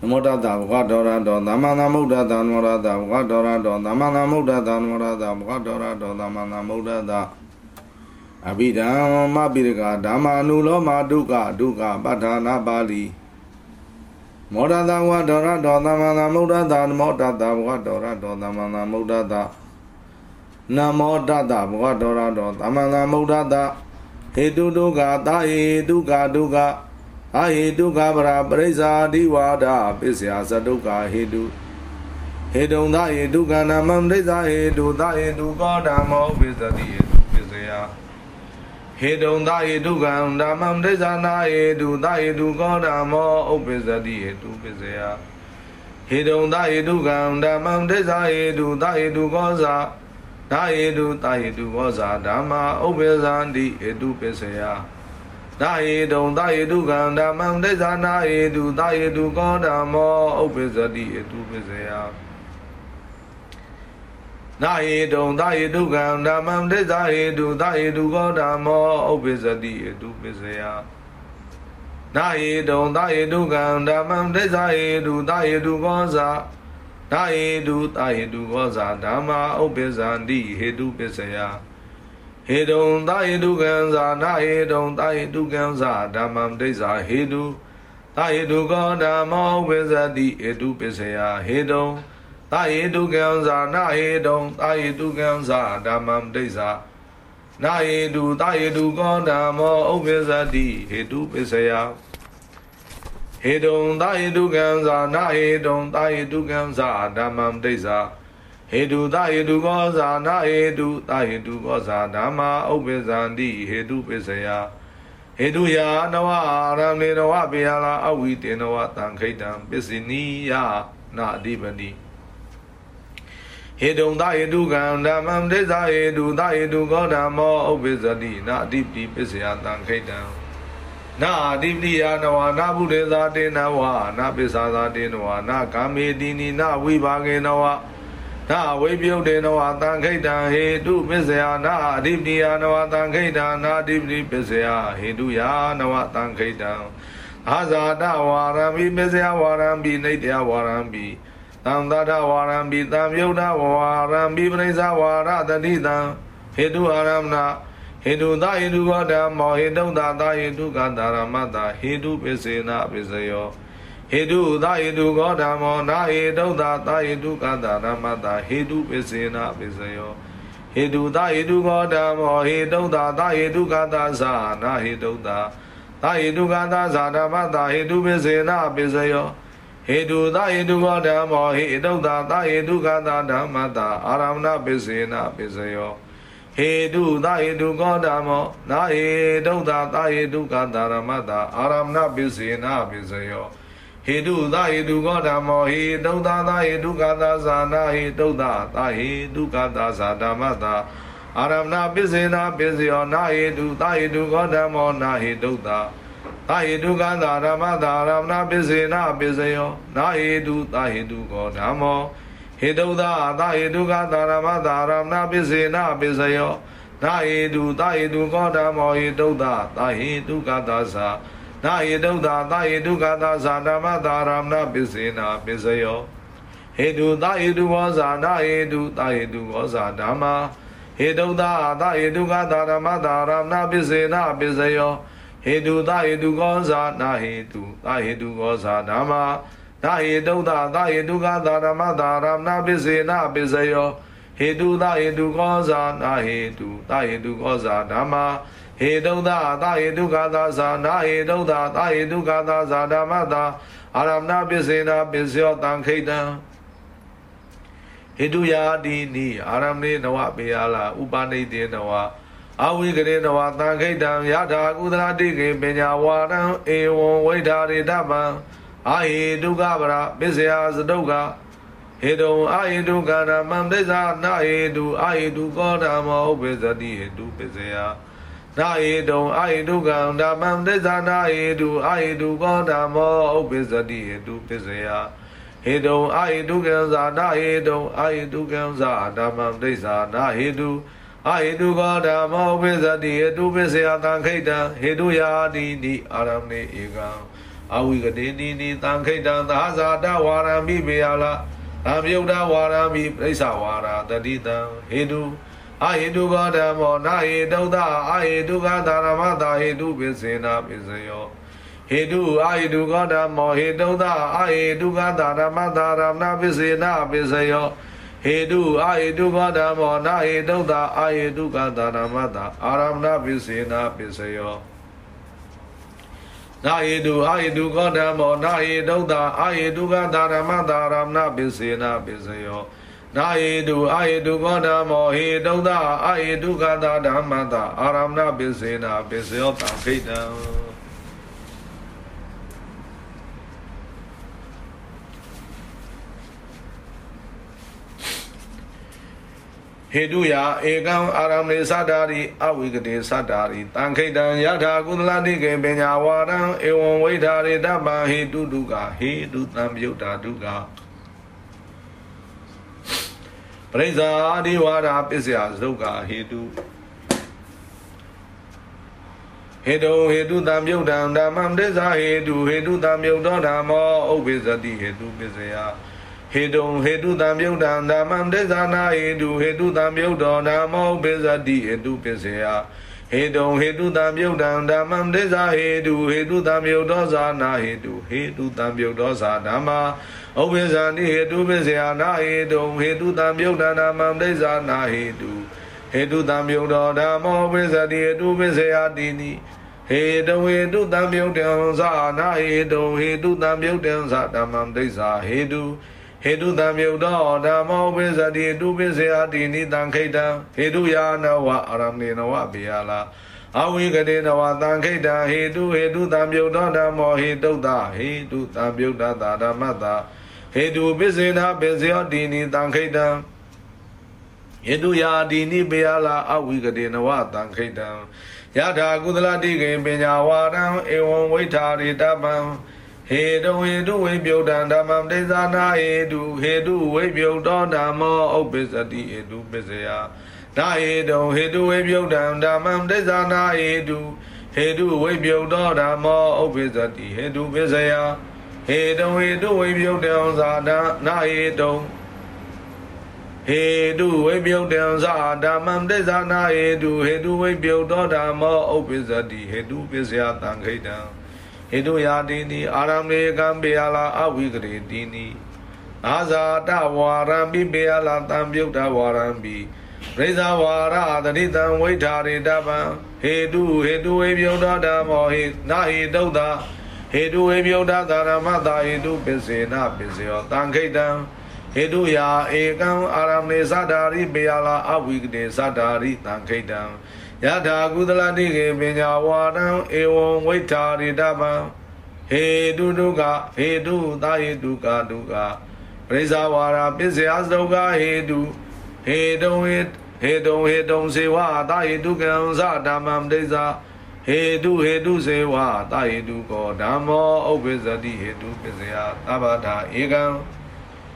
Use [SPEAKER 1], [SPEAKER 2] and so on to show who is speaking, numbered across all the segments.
[SPEAKER 1] နမောတတဘဂဒေါရတောသမ္မာသမ္ဗုဒ္ဓတနမောတတဘဂဒေါရတောသမ္မာသမ္ဗုဒ္ဓတနမောတတဘဂဒေါရတောသမ္မာသမ္ဗုဒ္ဓတအဘိဓမ္မပိရကဓမ္မာနုလောမဒုက္ခဒုက္ခပဋ္ဌာနာပါဠိမောဒတဝဒေါရတောသမ္မာသမ္ဗုဒ္ဓတနမောတတဘဂဒေါရတောသမ္မာသမ္ဗုဒ္ဓတနမောတတဘဂဒေါရတောသမ္မာသမ္ဗုဒ္ဓတဟေတုဒုက္ခသာဟေဒုက္ခဒုက္ခ အာဟိတုခဗရာပရိစ္ဆာတိဝါဒပစ္စယသတုခဟေတုဟေတုံသဟေတုခန္ဓမံပရိစ္ဆာဟေတုသဟေတုကောဓမ္မောပစ္စတိဟေတုပစ္စယဟေတုံသဟေတုခန္ဓမံပရိစ္ဆာနာဟေတုသဟေတုကောဓမ္မောဥပ္ပစ္စတိဟေတုပစ္စယဟေတုံသဟေတုခန္ဓမံပရိစ္ဆာဟေတုသဟေတုကောဇာဒါဟေတုသဟေတုကောဇာဓမ္မာဥပ္ပဇန္တိဟေတုပစ္စယ နာယေတုံတာယေတုကံဓမ္မံဒိသနာယေတုတာယေတုကောဓမ္မောဥပ္ပဇ္ဇတိအတုပစ္စယနာယေတုံတာယေတုကံဓမ္မံဒိသယေတုတာယေတုကောဓမ္မောဥပ္ပဇ္ဇတိအတုပစ္စယနာယေတုံတာယေတုကံဓမ္မံဒိသယေတုတာယေတုကောဇာနာယေတုတာယေတုကောဇာဓမ္မာဥပ္ပဇ္ဇန္တိဟေတုပစ္စယ ဟေတုံသာယေတုကံဇာနာဟေတုံသာယေတုကံဇာဓမ္မံဒိဋ္ဌာဟေတုသာယေတုကောဓမ္မောဝိဇ္ဇတိဟေတုပစ္စယဟေတုံသာယေတုကံဇာနာဟေတုံသာယေတုကံဇာဓမ္မံဒိဋ္ဌာနာဟေတုသာယေတုကောဓမ္မောဥပ္ပဇ္ဇတိဟေတုပစ္စယဟေတုံသာယေတုကံဇာနာဟေတုံသာယေတုကံဇာဓမ္မံဒိဋ္ဌာ ဟေတုသဟေတုကောဇာနာဟေတုသဟေတုကောဇာဓမ္မာဥပ္ပဇန္တိဟေတုပစ္စယဟေတုယာနဝအာရမေနဝပေယလာအဝိတေနဝတံခိတံပစ္စည်းနိယနာအဓိပတိဟေတုံသဟေတုကံဓမ္မံဒိသဟေတုသဟေတုကောဓမ္မောဥပ္ပဇတိနာအဓိပတိပစ္စယတံခိတံနာအဓိပတိယနဝနာဘုရေသာတေနဝနာပိစ္ဆာသာတေနဝနာကာမေတိနိနာဝိဘာကေနဝနာ ဝိပယုတ်တေနဝတံခိတံဟေတုပစ္စယနာအဓိပတိယနဝတံခိတံနာအဓိပတိပစ္စယဟေတုယာနဝတံခိတံအာဇာတဝါရံပိပစ္စယဝါရံပိနေတယဝါရံပိသံသတဝါရံပိသံယုတ်တဝါရံပိပရိစ္ဆဝါရတတိတံဟေတုအာရမဏဟေတုသဟေတုဝဓမ္မောဟေတုသသဟေတုကတာရမတဟေတုပစ္စေနပစ္စယော ဟေတုသဟေတုကောဓမ္မောနာဟေတုသာသဟေတုကတရမတဟေတုပစ္စေနပစ္စယောဟေတုသဟေတုကောဓမ္မောဟေတုသာသဟေတုကတသနာဟေတုသာသဟေတုကတဇာဓမ္မတဟေတုပစ္စေနပစ္စယောဟေတုသဟေတုကောဓမ္မောဟေတုသာသဟေတုကတဓမ္မတအာရမဏပစ္စေနပစ္စယောဟေတုသဟေတုကောဓမ္မောနာဟေတုသာသဟေတုကတရမတအာရမဏပစ္စေနပစ္စယော ဟေတုသဟေတုကောဓမ္မောဟေတုသာသဟေတုကသာဇာနာဟေတုသာသဟေတုကသာဇာဓမ္မတာအာရမဏပစ္စေနာပစ္စယောနာဟေတုသဟေတုကောဓမ္မောနာဟေတုသာသဟေတုကသာဓမ္မတာအာရမဏပစ္စေနာပစ္စယောနာဟေတုသဟေတုကောဓမ္မောဟေတုသာသဟေတုကသာဓမ္မတာအာရမဏပစ္စေနာပစ္စယောနာဟေတုသဟေတုကောဓမ္မောဟေတုသာသဟေတုကသာဇာ နာယေတုသာသာယေတုကသာဇာဓမ္မသာရမဏပစ္စေနာပစ္စယောဟေတုသာယေတုဝောဇာနာယေတုသာယေတုဝောဇာဓမ္မာဟေတုသာသာယေတုကသာဓမ္မသာရမဏပစ္စေနာပစ္စယောဟေတုသာယေတုကောဇာနာဟေတုသာယေတုကောဇာဓမ္မာနာဟေတုသာသာယေတုကသာဓမ္မသာရမဏပစ္စေနာပစ္စယောဟေတုသာယေတုကောဇာနာဟေတုသာယေတုကောဇာဓမ္မာ ဟေတုဒသဟေတုခသာဇာနာဟေတုဒသဟေတုခသာဇာဓမ္မတာအာရမဏပစ္စေနာပစ္စယောတံခိတံဟေတုယာတိနိအာရမေနဝပေယလာဥပနိတေနဝအဝိကရေနဝတံခိတံယထာကုသရာတိကေပညာဝါရံဧဝံဝိဓာရိတပံအာဟေတုကဗရပစ္စယသတုကဟေတုံအာဟေတုကာရမံပစ္ဆာနာဟေတုအာဟေတုကောဓမ္မောဥပ္ပဇ္ဇတိဟေတုပစ္စယ နာဟိတုံအာဟိတုကံဓမ္မံသစ္စာနာဟိတုအာဟိတုကောဓမ္မောဥပ္ပစ္စတိဟိတုပစ္စယဟေတုံအာဟိတုကံဇာနာဟိတုံအာဟိတုကံဇာဓမ္မံသစ္စာနာဟိတုအာဟိတုကောဓမ္မောဥပ္ပစ္စတိဟိတုပစ္စယတံခိတံဟေတုယာတိနိအာရမေဧကံအဝိကတိနိနိတံခိတံသာဇာတဝါရမိပေယလာအမြုဒ္ဒဝါရမိပြိဿဝါရတတိတံဟေတု အာဟိတုကောဓမ္မောနာဟိတုဒ္ဒအာဟိတုကသာရမတာဟိတုပိစေနာပိစယောဟေတုအာဟိတုကောဓမ္မောဟိတုဒ္ဒအာဟိတုကသာရမတာရမနာပိစေနာပိစယောဟေတုအာဟိတုကောဓမ္မောနာဟိတုဒ္ဒအာဟိတုကသာရမတာအာရမနာပိစေနာပိစယောနာဟိတုအာဟိတုကောဓမ္မောနာဟိတုဒ္ဒအာဟိတုကသာရမတာရမနာပိစေနာပိစယော နာယေတုအာယေတုကောဓမ္မောဟေတုဒ္ဒအာယေတုကတာဓမ္မတာအာရမဏပစ္စေနာပစ္စယောတံခိတံဟေတုယဧကံအာရမေသတ္တာရိအဝိကတိသတ္တာရိတံခိတံယထာကုသလတိကေပညာဝါရံဧဝံဝိဓာရိတပံဟေတုတုကဟေတုတံပြုတ်တာတုက ပရိစ္ဆာဒီဝါဒပစ္စယသုကဟေတုဟေတုဟေတုတံမြုတ်တံဓမ္မံဒိသဟေတုဟေတုတံမြုတ်တော်ဓမ္မောဥပ္ပိသတိဟေတုပစ္စယဟေတုဟေတုတံမြုတ်တံဓမ္မံဒိသနာဟေတုဟေတုတံမြုတ်တော်ဓမ္မောဥပ္ပိသတိဟေတုပစ္စယဟေတုံဟေတုတံမြုတ်တံဓမ္မံဒိသဟေတုဟေတုတံမြုတ်တော်ဇာနာဟေတုဟေတုတံမြုတ်တော်ဇာဓမ္မာ ဥပ္ပဇာနိဟေတုပစ္စယနာဟေတုဟေတုတံမြုတ်တနာမံဒိဇာနာဟေတုဟေတုတံမြုတ်တော်ဓမ္မောပစ္စတိဟေတုပစ္စယတိနိဟေတဝေတုတံမြုတ်တံဇာနာဟေတုဟေတုတံမြုတ်တံဇာဓမ္မံဒိဇာဟေတုဟေတုတံမြုတ်တော်ဓမ္မောပစ္စတိဟေတုပစ္စယတိနိတံခိတံဟေတုယာနဝအရမေနဝဘေယလာအဝိကတိနဝတံခိတံဟေတုဟေတုတံမြုတ်တော်ဓမ္မောဟေတုတ္တဟေတုတံမြုတ်တတာဓမ္မတာ ဟေတုပစ္စေနာပစ္စယောတိနိတံခိတံဟေတုယာတိနိပေယလာအဝိကတိနဝတံခိတံယထာကုသလတိကေပညာဝါရံဧဝံဝိထာရိတပံဟေတုဟေတုဝိပြုတ်တံဓမ္မံတေဇာနာဟေတုဟေတုဝိပြုတ်တော်ဓမ္မောဥပ္ပစ္စတိဟေတုပစ္စယနာဟေတုဟေတုဝိပြုတ်တံဓမ္မံတေဇာနာဟေတုဟေတုဝိပြုတ်တော်ဓမ္မောဥပ္ပစ္စတိဟေတုပစ္စယ ဟေတုဟေတုဝိပြုတ်တံဇာဒနာဟေတုဟေတုဝိပြုတ်တံဇာဓမ္မံတေဇာနာဟေတုဟေတုဝိပြုတ်တော်ဓမ္မောဥပ္ပစ္စတိဟေတုပစ္စယတံခိတံဟေတုယာတိနိအာရမေကံပေယလာအဝိကရေတိနိအာဇာတဝါရံပိပေယလာတံပြုတ်တဝါရံပိရိဇဝါရတတိတံဝိထာရိတပံဟေတုဟေတုဝိပြုတ်တော်ဓမ္မောဟေနာဟေတုတ္တ ဟေတုဝေမြုဒ္ဒသာရမတာဟေတုပစ္စေနပစ္စယောတံခိတံဟေတုယာဧကံအာရမေသဒ္ဓာရိပေယလာအဝိကတေသဒ္ဓာရိတံခိတံယထာကုသလတိကေပညာဝါဒံဧဝံဝိထာရိတပံဟေတုဒုက္ခဟေတုသာဟေတုကာဒုက္ခပရိဇာဝါရပစ္စယသဒုက္ခဟေတုဟေတုဟေဟေတုဟေတုစေဝသာဟေတုကံသဓမ္မံဒိသာ ဟေတုဟေတုစေဝတာဟေတုကောဓမ္မောဥပ္ပဇတိဟေတုပစ္စယသဗ္ဗတာဧကံ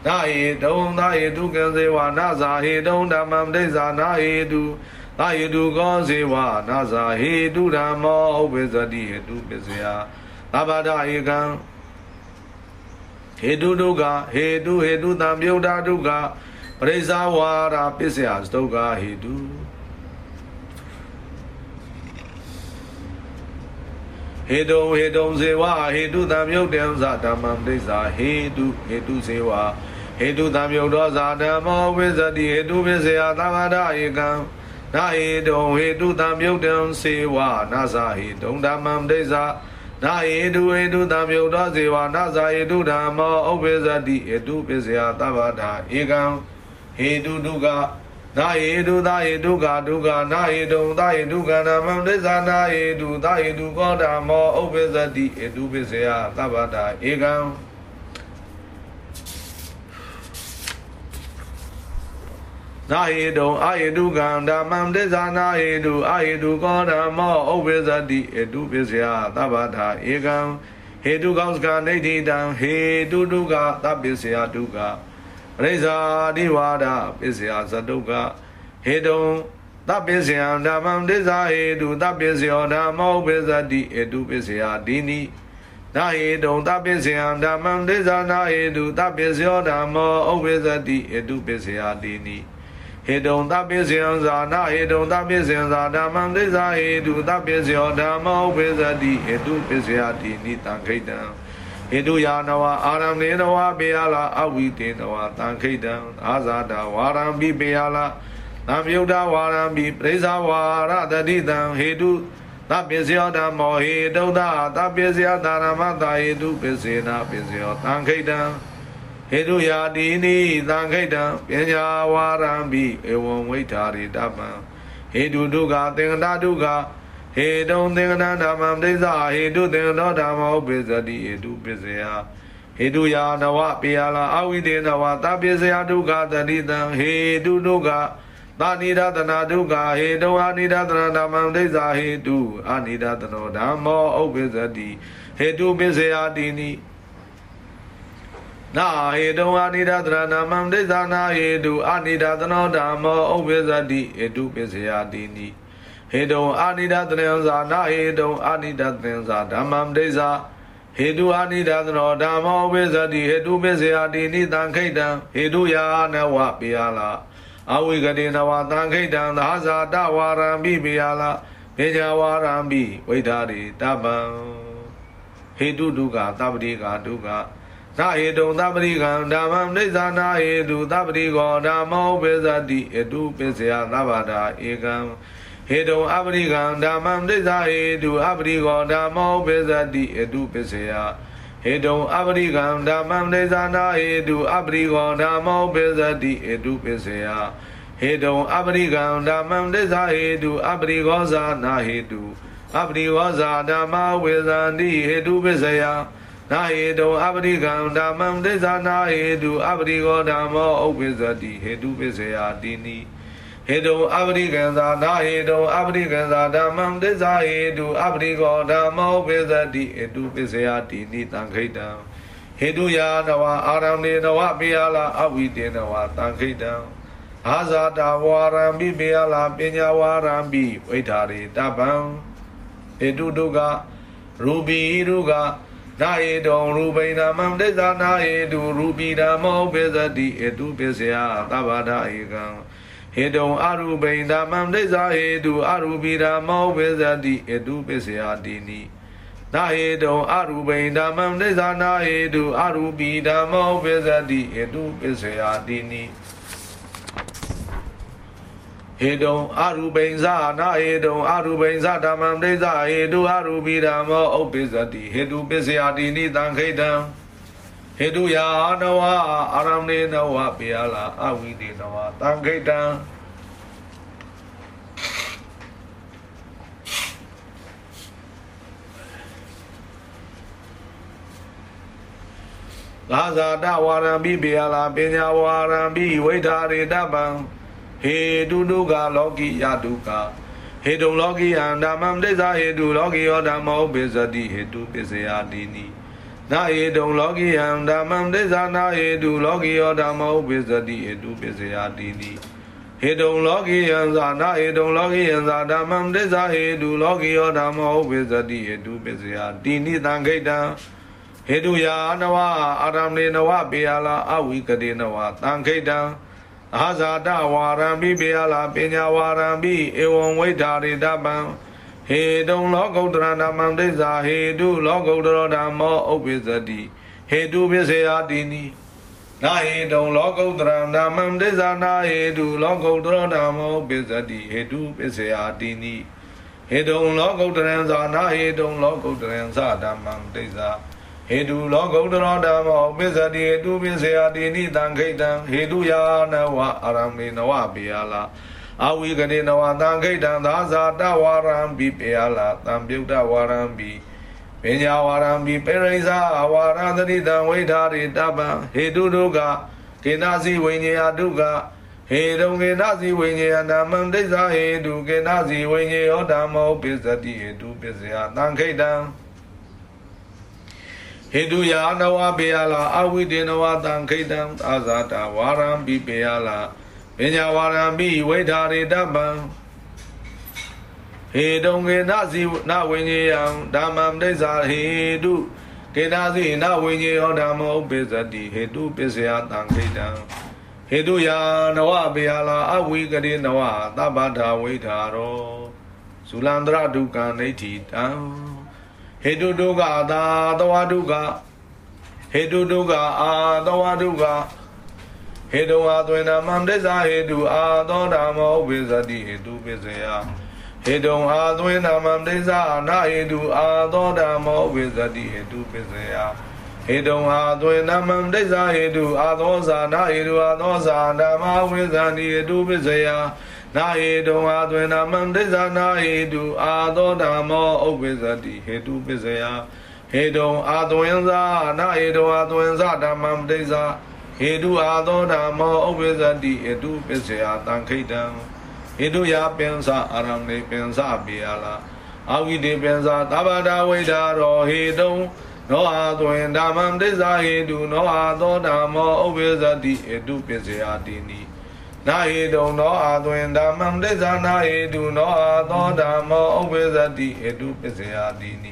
[SPEAKER 1] နာဟေတုံသာဟေတုကံစေဝနာဇာဟေတုံဓမ္မံဒိဇာနာဟေတုသာဟေတုကောစေဝနာဇာဟေတုဓမ္မောဥပ္ပဇတိဟေတုပစ္စယသဗ္ဗတာဧကံဟေတုဒုက္ခဟေတုဟေတုတံမြုဒ္ဓဒုက္ခပရိစ္ဆဝါရပစ္စယစတုက္ခဟေတု ဟေတုံဟေတုံဇေဝဟေတုတံမြုတ်တံဇာဓမ္မံဒိသဟေတုဟေတုဇေဝဟေတုတံမြုတ်သောဇာဓမ္မောဝိဇ္ဇတိဟေတုပိစေယသဗ္ဗဒဧကံနာဟေတုံဟေတုတံမြုတ်တံစေဝနာဇာဟေတုံဓမ္မံဒိသနာဟေတုဟေတုတံမြုတ်သောဇေဝနာဇာဟေတုဓမ္မောဥပ္ပိဇတိဟေတုပိစေယသဗ္ဗဒဧကံဟေတုဒုက္ခ နာယေတုသာယေဒုက္ခဒုက္ခနာယေတုံသာယေဒုက္ခနာမံဒိသနာယေတုသာယေတုကောဓမောဥပ္ပဇတိဧတုပစ္စယသဗ္ဗတာဧကံနာယေတုံအာယေတုကံဓမ္မံဒိသနာယေတုအာယေတုကောဓမောဥပ္ပဇတိဧတုပစ္စယသဗ္ဗတာဧကံဟေတုကောစကနိဋ္ဌိတံဟေတုဒုက္ခသဗ္ဗစ္စယဒုက္ခ ရိဇာတိဝါဒပစ္စယဇတုကဟေတုံသပ္ပစ္စယဓမ္မံဒိဇာဟေတုသပ္ပစ္စယောဓမ္မောပစ္စတိဧတုပစ္စယဒိနိနာဟေတုံတပိစယံဓမ္မံဒိသနာဟေတုတပိစယောဓမ္မောဥပ္ပဇတိအတုပစ္စယတိနိဟေတုံတပိစယံဇာနာဟေတုံတပိစယံဇာဓမ္မံဒိသဟေတုတပိစယောဓမ္မောဥပ္ပဇတိအတုပစ္စယတိနိတံခိတံ ဟေတုယာနဝအာရမေနဝပေယလာအဝိတေနဝတံခိတံအာဇာတဝါရံပိပေယလာသံယုဒ္ဓဝါရံပိပရိဇာဝါရတတိတံဟေတုသပ္ပစ္စယောဓမ္မောဟေတုဒ္ဓသပ္ပစ္စယသာရမတာဟေတုပစ္စေနာပစ္စယောတံခိတံဟေတုယာတိနိသံခိတံပညာဝါရံပိဧဝံဝိထာရိတပံဟေတုဒုက္ခသင်္ကတဒုက္ခ ဟေတုံသင်္ကတဓမ္မံဒိသဟေတုသင်္ကတောဓမ္မောပိစတိဟေတုပစ္စယဟေတုယာနဝပိယလာအဝိတေနဝသပ္ပစ္စယဒုက္ခတတိတံဟေတုဒုက္ခသာနိဒသနာဒုက္ခဟေတုအာနိဒသနာဓမ္မံဒိသဟေတုအာနိဒသနောဓမ္မောဥပ္ပစ္စတိဟေတုပစ္စယတိနိနာဟေတုအာနိဒသနာဓမ္မံဒိသနာဟေတုအာနိဒသနောဓမ္မောဥပ္ပစ္စတိဟေတုပစ္စယတိနိ ဟေတုအာနိဒသနံဇာနာဟေတုအာနိဒသင်္ဇာဓမ္မံဒိသဟေတုအာနိဒသနောဓမ္မောဥပ္ပစ္စတိဟေတုပစ္စယတိနိတံခိတံဟေတုယာနဝပိယလာအဝိကတိနဝသံခိတံသဟဇာတဝါရံပိပိယလာပေဇာဝါရံပိဝိဓာရိတပံဟေတုဒုက္ခသဗ္ဗတိကဒုက္ခနာဟေတုံသဗ္ဗတိကံဓမ္မံနိစ္စနာဟေတုသဗ္ဗတိကောဓမ္မောပိသတိအတုပစ္စယသဗ္ဗတာဧကံ ဟေတုံအပရိကံဓမ္မံနိစ္စဟေတုအပရိကောဓမ္မောပိသတိအတုပစ္စယဟေတုံအပရိကံဓမ္မံဒေသနာဟေတုအပရိကောဓမ္မောပိသတိဟေတုပစ္စယဟေတုံအပရိကံဓမ္မံဒေသဟေတုအပရိကောဇာနာဟေတုအပရိကောဇာဓမ္မဝေဇန္တိဟေတုပစ္စယနာဟေတုံအပရိကံဓမ္မံဒေသနာဟေတုအပရိကောဓမ္မောဥပ္ပစ္စတိဟေတုပစ္စယတိနိ ဟေတုအပရိကံသာနာဟေတုအပရိကံသာဓမ္မံဒိသဟေတုအပရိကောဓမ္မောပိသတိဟေတုပစ္စယတိနိတံခိတံဟေတုယာနဝအာရမေနဝပိယလာအဝိတေနဝတံခိတံအာဇာတဝါရံပိပိယလာပညာဝါရံပိဝိထာရိတပံဟေတုဒုက္ခရူပိရုကနာယေတုံရူပိနာမံဒိသနာယေတုရူပိဓမ္မောပိသတိဟေတုပစ္စယသဗ္ဗဒဧကံ ဟေတုံအရူပိန္ဒမံဒိသဟေတုအရူပိဓမ္မောပိသတိအတုပစ္စယတိနိနာဟေတုံအရူပိန္ဒမံဒိသနာဟေတုအရူပိဓမ္မောပိသတိအတုပစ္စယတိနိဟေတုံအရူပိဉ္စနာဟေတုံအရူပိဉ္စဓမ္မံဒိသဟေတုအရူပိဓမ္မောဥပ္ပစ္စတိဟေတုပစ္စယတိနိတံခိတံ ဟေတုယာနဝအာရမေနဝပိယလာအဝိတေနဝတံခိတံသာဇာတဝါရံပိပိယလာပညာဝါရံပိဝိထာရေတပံဟေတုဒုက္ခလောကိယဒုက္ခဟေတုလောကိယံဓမ္မံဒိသဟေတုလောကိယောဓမ္မောပိစတိဟေတုပစ္စယတိနိ နာယေတုံလောကိယံဓမ္မံဒိသနာယေတုလောကိယောဓမ္မောပိစတိဟေတုပစ္စယတိနိဟေတုံလောကိယံသာနာဟေတုံလောကိယံသာဓမ္မံဒိသဟေတုလောကိယောဓမ္မောပိစတိဟေတုပစ္စယတိနိတံခိတံဟေတုယာနဝအာရမေနဝပေယလာအဝိကတိနဝတံခိတံအာဇာတဝါရံပိပေယလာပညာဝါရံပိဧဝံဝိထာရိတပံ ဟေတုံလောကုတ္တရဓမ္မံဒိသဟေတုလောကုတ္တရဓမ္မောဥပ္ပစ္စတိဟေတုပစ္စယတိနိနာဟေတုံလောကုတ္တရဓမ္မံဒိသနာဟေတုလောကုတ္တရဓမ္မောဥပ္ပစ္စတိဟေတုပစ္စယတိနိဟေတုံလောကုတ္တရံသာနာဟေတုံလောကုတ္တရံသဓမ္မံဒိသဟေတုလောကုတ္တရောဓမ္မောပစ္စတိဟေတုပစ္စယတိနိတံခိတံဟေတုယာနဝအာရမေနဝပိယလာ အဝိကရေနဝတံခိတံသာဇာတဝါရံပိပိယလာတံပြုတ်တဝါရံပိပညာဝါရံပိပေရိဇာဝါရံတတိတံဝိထာရိတပံဟေတုဒုက္ခကေနစီဝိညာယဒုက္ခဟေတုံကေနစီဝိညာယနာမံဒိသဟေတုကေနစီဝိညာယောဓမ္မောပစ္စတိဟေတုပစ္စယတံခိတံဟေတုယာနဝပေယလာအဝိတေနဝတံခိတံသာဇာတဝါရံပိပေယလာ ပညာဝါရံပိဝိထာရေတပံဟေတုံကေနစီနဝိညေယံဓမ္မံဒိသဟေတုကေနာစီနဝိညေယောဓမ္မောဥပိသတိဟေတုပစ္စယတံခိတံဟေတုယာနဝဘေယလာအဝိကရေနဝသဗ္ဗတာဝိထာရောဇူလန္တရဒုက္ခနိဋ္ဌိတံဟေတုဒုက္ခသာတဝဒုက္ခဟေတုဒုက္ခအာတဝဒုက္ခ ဟေတုအာသွေနမံဒိသဟေတုအာသောဓမ္မောဥပိသတိဟေတုပစ္စယဟေတုံအာသွေနမံဒိသနာဟေတုအာသောဓမ္မောဥပိသတိဟေတုပစ္စယဟေတုံအာသွေနမံဒိသဟေတုအာသောဇာနာဟေတုအာသောဇာဓမ္မဝိဇာတိဟေတုပစ္စယနာဟေတုံအာသွေနမံဒိသနာဟေတုအာသောဓမ္မောဥပိသတိဟေတုပစ္စယဟေတုံအာသွင်္ဇာနာဟေတုအာသွင်္ဇာဓမ္မံဒိသ ဟေတုအာသောဓမ္မောဥပိသတိဟေတုပစ္စယတံခိတံဟေတုယပင်္စအာရမေပင်္စပိယလာအာဝိတေပင်္စသဗ္ဗတာဝိဒါရောဟေတုံနောအာသွင်ဓမ္မံဒိသဟေတုနောအာသောဓမ္မောဥပိသတိဟေတုပစ္စယတိနိနာဟေတုံနောအာသွင်ဓမ္မံဒိသနာဟေတုနောအာသောဓမ္မောဥပိသတိဟေတုပစ္စယတိနိ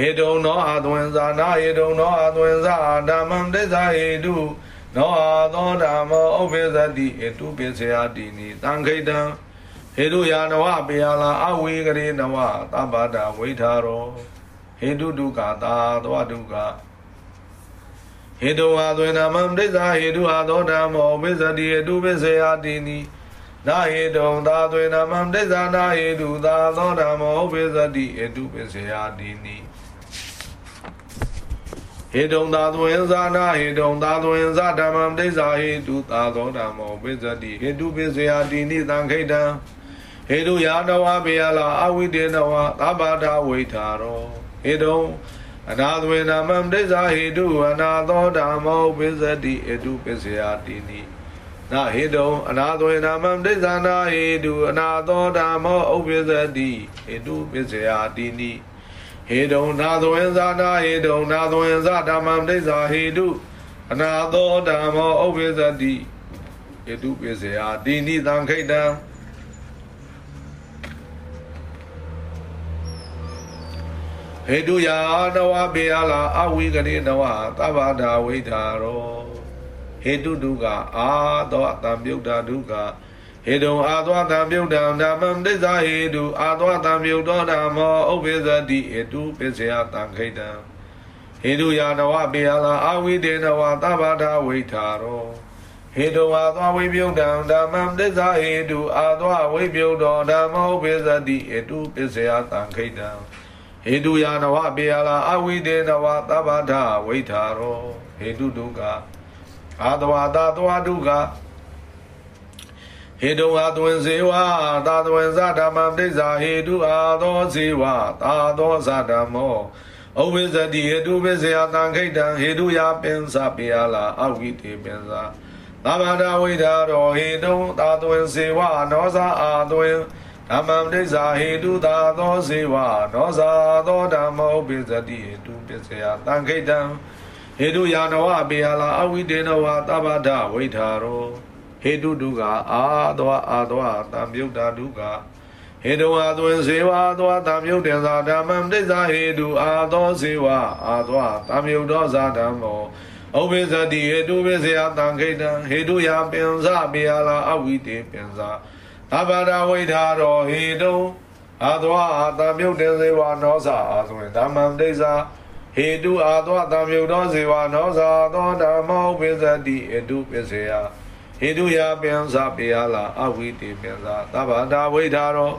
[SPEAKER 1] ဟေတုံနောအာသွင်္ဇာနာဟေတုံနောအာသွင်္ဇာဓမ္မံဒိသဟေတုနောအာသောဓမ္မောဥပိသတိဟေတုပစ္စယတိနိတံခိတံဟေတုယာနဝပေယလာအဝေကရေနဝသဗ္ဗတာဝိထာရောဟေတုဒုက္ခသာသောဒုက္ခဟေတုအာသွေနမံဒိသဟေတုအာသောဓမ္မောပိစတိဟေတုပိစယတိနိနာဟေတုံသာသွေနမံဒိသနာဟေတုသာသောဓမ္မောပိစတိဟေတုပိစယတိနိ ဟေတုံသာသွေဇာနာဟေတုံသာသွေဇာဓမ္မံဒိသဟေတုသာသောဓမ္မောပိစတိဟေတုပိစယတိနိသံခိတံဟေတုယာနဝဘေယလာအဝိတေနဝသဗ္ဗတာဝိထာရောဟေတုံအနာသဝေနမံဒိသဟေတုအနာသောဓမ္မောပိစတိဟေတုပိစယတိနိနာဟေတုံအနာသဝေနမံဒိသနာဟေတုအနာသောဓမ္မောဥပိစတိဟေတုပိစယတိနိ ဟေတုံနာသဝေဇာနာဟေတုံနာသဝေဇာဓမ္မံဒိသဟေတုအနာသောဓမ္မောဥပိစတိဟေတုပိစယတိနိသံခိတံဟေတုယာနဝဘေယလာအဝိကရေနဝသဗ္ဗတာဝိဒါရောဟေတုဒုက္ခအာသောအတံပြုတ်တာဒုက္ခ ဟေတုံအာသောတံပြုတ်တံဓမ္မံဒိသဟေတုအာသောတံပြုတ်တော်ဓမ္မောဥပိသတိဟေတုပစ္စယတံခိတံဟေတုယာနဝဘေယလာအဝိတေနဝသဗ္ဗတာဝိထာရောဟေတုအာသောဝိပြုတ်တံဓမ္မံဒိသဟေတုအာသောဝိပြုတ်တော်ဓမ္မောဥပိသတိဟေတုပစ္စယတံခိတံဟေတုယာနဝပေယလာအဝိတေနဝသဗ္ဗဒဝိထာရောဟေတုဒုက္ခအာတဝါတာတဝဒုက္ခ ဟေတုအာသွင်ဇေဝသာသွင်ဇဓမ္မပဋိစ္ဆာဟေတုအာသောဇေဝသာသောဇဓမ္မောဩဝိဇတိဟေတုပိစေယတံခိတံဟေတုယပင်္စပေယလာအဝိတေပင်္စသဗ္ဗဒဝိဒါရောဟေတုသာသွင်ဇေဝနောဇာအာသွင်ဓမ္မံဒိဋ္ဌာဟေတုသာသောဇေဝနောဇာသောဓမ္မောပိစတိဟေတုပစ္စယတံခိတံဟေတုယာနဝပေယလာအဝိတေနဝသဗ္ဗဒဝိထာရော ဟေတုဒုက္ခအာသောအာသောတံမြုတ်တာဒုက္ခဟေတုအာသွင်ဇေဝသောတံမြုတ်တေသာဓမ္မံဒိဋ္ဌာဟေတုအာသောဇေဝအာသောတံမြုတ်သောဇာဓမ္မောဥပိသတိဟေတုပိစယတံခိတံဟေတုယာပင်စပေယလာအဝိတေပင်စာသဗ္ဗတာဝိထာရောဟေတုအာသောအာတံမြုတ်တေဇေဝနောဇာအာဆိုရင်ဓမ္မံဒိဋ္ဌာဟေတုအာသောတံမြုတ်သောဇေဝနောဇာသောဓမ္မောပိသတိဟေတုပိစေယ ဟေတုယပင်္စပေယလာအဝိတေပင်္စသဗ္ဗတာဝိထာရော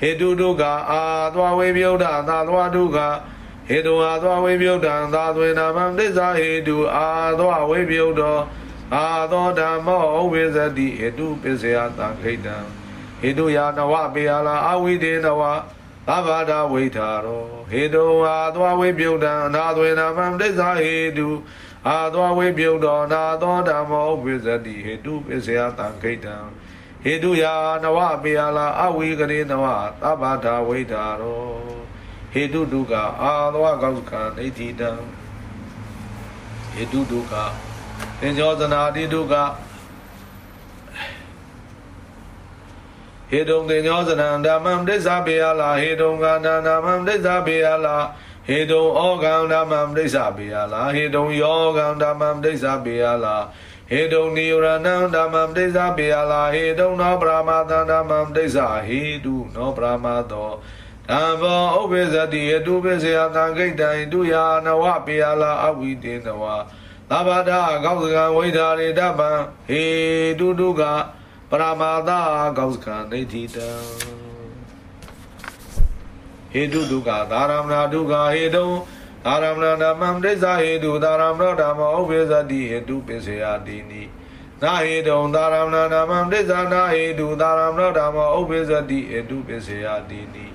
[SPEAKER 1] ဟေတုဒုက္ခအာသောဝိပယုဒ္ဓသာသောဒုက္ခဟေတုအာသောဝိပယုဒ္ဓသာသွေနာမံသစ္စာဟေတုအာသောဝိပယုဒ္ဓအာသောဓမ္မောဥဝိဇတိဟေတုပစ္စယတံခိတံဟေတုယာနဝပေယလာအဝိတေနဝသဗ္ဗတာဝိထာရောဟေတုအာသောဝိပယုဒ္ဓအနာသွေနာမံသစ္စာဟေတု အာသောဝိပြုတ်တော်နာသောဓမ္မောဝိဇတိဟေတုပစ္စယတံခိတံဟေတုယာနဝပေယလာအဝိကရေနဝသဗ္ဗတာဝိတာရောဟေတုဒုက္ခအာသောကောက္ခဒိဋ္ဌိတံဟေတုဒုက္ခသင်္ဇောသနာတိဒုက္ခဟဟေတုံတင်ညောဇနံဓမ္မံဒိသဘေယလာဟေတုံကန္တဓမ္မံဒိသဘေယလာ ဟေတုံဩကံဓမ္မံဒိသဘေယလာဟေတုံယောကံဓမ္မံဒိသဘေယလာဟေတုံနိယရဏံဓမ္မံဒိသဘေယလာဟေတုံနောပရမသံဓမ္မံဒိသဟေတုနောပရမသောဓမ္မောဥပိသတိအတုပိစေယသံခိတံတုယာနဝပေယလာအဝိတေနဝသဗ္ဗတာကောက္ကံဝိဓာရိတပံဟေတုတုကပရမာသကောက္ကံဒိဋ္ဌိတံ ဟေတုတုကသာရမဏဒုက္ခဟေတုသာရမဏဓမ္မံဒိသဟေတုသာရမဏဓမ္မောဥပိသတိဟေတုပိစေယတိနိနာဟေတုံသာရမဏဓမ္မံဒိသနာဟေတုသာရမဏဓမ္မောဥပိသတိဟေတုပိစေယတိနိ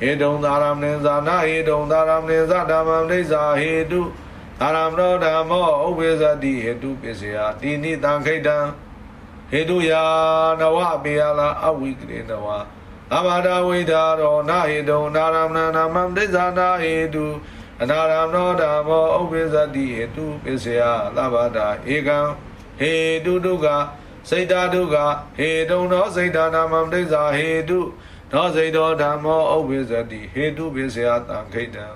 [SPEAKER 1] ဟေတုံသာရမဏဇာနာဟေတုံသာရမဏဇာဓမ္မံဒိသဟေတုသာရမဏဓမ္မောဥပိသတိဟေတုပိစေယတိနိတံခိတံဟေတုယာနဝပေယလာအဝိကရေနဝ အဘာဒဝိဒါရောနာဟေတုံနာရမဏနာမံဒိသနာဟေတုအနာရမဏဓမ္မောဥပိသတိဟေတုပိစေယသဗ္ဗတာဧကံဟေတုတုကစိတ်ဓာတုကဟေတုံသောစိတ်ဓာနာမံဒိသဟေတုသောစိတ်တော်ဓမ္မောဥပိသတိဟေတုပိစေယတံခိတံ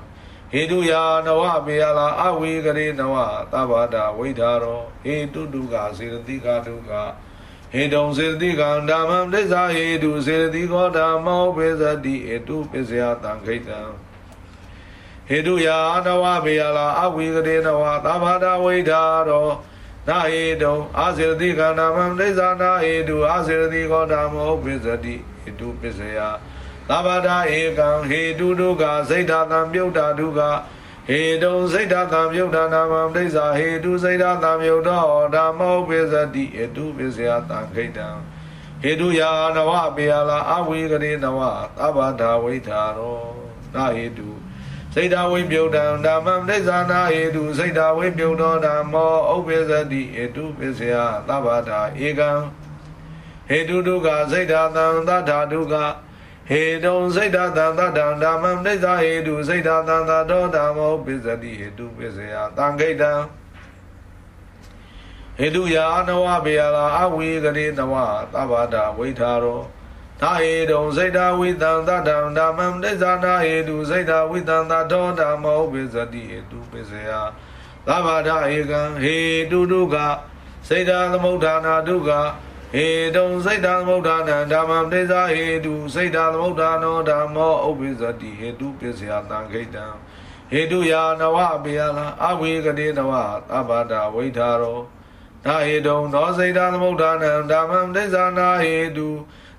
[SPEAKER 1] ဟေတုယာနဝပေယလာအဝိကရေနဝသဗ္ဗတာဝိဒါရောဟေတုတုကစေတတိကတုက ဟေတုံစေတိကံဓမ္မံဒိသဟေတုစေတိကောဓမ္မောပိသတိဟေတုပိစေယတံခိတံဟေတုယာနဝပေယလာအဝိကရေနဝသဗ္ဗတာဝိဒါရောနာဟေတုံအာစေတိကံဓမ္မံဒိသနာဟေတုအာစေတိကောဓမ္မောပိသတိဟေတုပိစေယသဗ္ဗတာဧကံဟေတုဒုက္ခစိတ်ဓာတံပြုတ်တာဒုက္ခ ဟေတုံစိတ်ဓာတံပြုတ်တာနာမံဒိသဟေတုစိတ်ဓာတံပြုတ်တော်ဓမ္မောပိသတိဟေတုပိစေယတံခိတံဟေတုယာနဝပေယလာအဝိကရေနဝသဗ္ဗတာဝိထာရောနာဟေတုစိတ်ဓာဝိပြုတ်တံဓမ္မံဒိသနာဟေတုစိတ်ဓာဝိပြုတ်တော်ဓမ္မောဥပိသတိဟေတုပိစေယသဗ္ဗတာဧကံဟေတုဒုက္ခစိတ်ဓာတံသတ္ထာဒုက္ခ ဟေတုံစိတ်ဓာတံတတံဓမ္မံဒိသဟေတုစိတ်ဓာတံသတောဓမ္မောပိစတိဟေတုပိစယတံခိတံဟေတုယာနဝဘေယလာအဝိကရေနဝသဗ္ဗတာဝိထာရောသာဟေတုံစိတ်ဓာဝိတံတတံဓမ္မံဒိသနာဟေတုစိတ်ဓာဝိတံသတောဓမ္မောပိစတိဟေတုပိစယသဗ္ဗတာဧကံဟေတုဒုက္ခစိတ်ဓာသမုဋ္ဌာနာဒုက္ခ ဟေတုံစိတ်တံသမုဋ္ဌာနံဓမ္မံပိဇာဟေတုစိတ်တံသမုဋ္ဌာနောဓမ္မောဥပိဇတိဟေတုပစ္စယတံခိတံဟေတုယာနဝပေယလာအဝေကတိနဝသဗ္ဗတာဝိထာရောနာဟေတုံသောစိတ်တံသမုဋ္ဌာနံဓမ္မံပိဇာနာဟေတု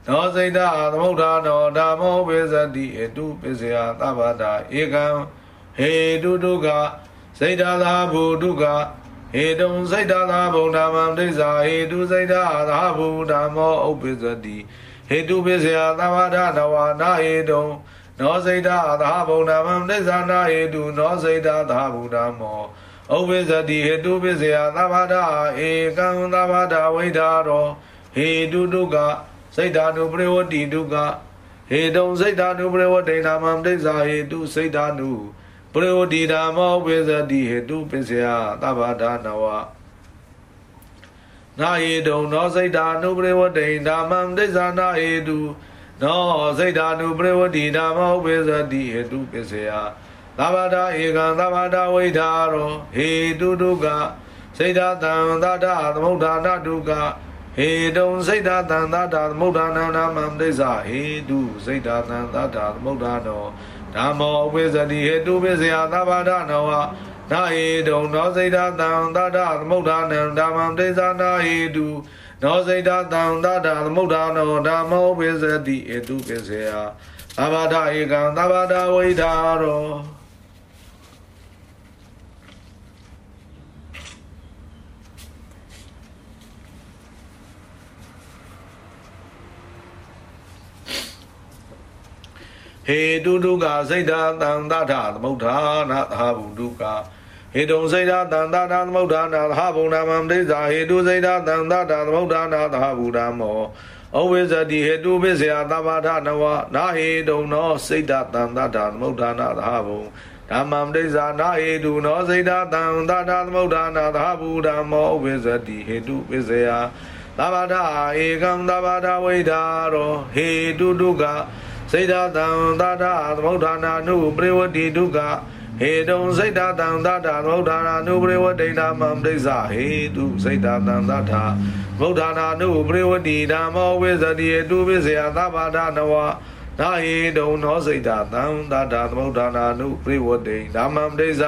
[SPEAKER 1] သောစိတ်တံသမုဋ္ဌာနောဓမ္မောပိဇတိဟေတုပစ္စယသဗ္ဗတာဧကံဟေတုဒုက္ခစိတ်တံသာဘူဒုက္ခ ဟေတုံစိတ်တသာဘုံဓမ္မံဒိဋ္ဌာဟေတုစိတ်တသာဘုဓမ္မောဥပ္ပဇတိဟေတုပိစယသဗ္ဗဒနဝနာဟေတုံနောစိတ်တသာဘုံဓမ္မံဒိဋ္ဌာနာဟေတုနောစိတ်တသာဘုဓမ္မောဥပ္ပဇတိဟေတုပိစယသဗ္ဗဒဧကံသဗ္ဗဒဝိဒါရောဟေတုဒုက္ခစိတ်ဓာနုပရိဝတိဒုက္ခဟေတုံစိတ်ဓာနုပရိဝတိဓမ္မံဒိဋ္ဌာဟေတုစိတ်ဓာနု ပရိဝတိဓမ္မောဝိဇတိဟေတုပစ္စယသဗ္ဗဒါနဝနာယေတုံနောစိတ်ဓာနုပရိဝတိဓမ္မံဒိသနာဟေတုနောစိတ်ဓာနုပရိဝတိဓမ္မောဝိဇတိဟေတုပစ္စယသဗ္ဗဒါဧကံသဗ္ဗဒါဝိဓာရောဟေတုဒုက္ခစိတ်ဓာတံသတ္တသမုဋ္ဌာနဒုက္ခဟေတုံစိတ်ဓာတံသတ္တသမုဋ္ဌာနနာမံဒိသဟေတုစိတ်ဓာတံသတ္တသမုဋ္ဌာနော ဓမ္မောဝိဇ္ဇတိဟေတုပိစယသဗ္ဗဒနဝနာဟေတုံနောစိတ်တံတတ္တသမုဋ္ဌာနံဓမ္မံဒိသနာဟေတုနောစိတ်တံတတ္တသမုဋ္ဌာနောဓမ္မောဝိဇ္ဇတိဟေတုပိစယသဗ္ဗဒဧကံသဗ္ဗဒဝိဓာရော ဟေတုဒုက္ခစိတ်ဓာတံတထသမုဋ္ဌာနာသာဘုဒုက္ခဟေတုံစိတ်ဓာတံတထသမုဋ္ဌာနာသာဘုံနာမံဒိသဟေတုစိတ်ဓာတံတထသမုဋ္ဌာနာသာဘုဓမ္မောဩဝိဇတိဟေတုပိစယသဗ္ဗထနဝနာဟေတုံနောစိတ်ဓာတံတထသမုဋ္ဌာနာသာဘုံဓမ္မံဒိသနာဟေတုနောစိတ်ဓာတံတထသမုဋ္ဌာနာသာဘုဓမ္မောဩဝိဇတိဟေတုပိစယသသဗ္ဗဒဧကံသဗ္ဗဒဝိဓာရောဟေတုဒုက္ခ စိတ်တံသတ္တသမုဋ္ဌာနာနုပရိဝတိဒုက္ခဟေတုံစိတ်တတံသတ္တသမုဋ္ဌာနာနုပရိဝတိဓမ္မံဒိသဟေတုစိတ်တတံသတ္တသမုဋ္ဌာနာနုပရိဝတိဓမ္မောဝိဇ္ဇတိတုပိစယသဗ္ဗဒနဝနာဟေတုံနောစိတ်တတံသတ္တသမုဋ္ဌာနာနုပရိဝတိဓမ္မံဒိသ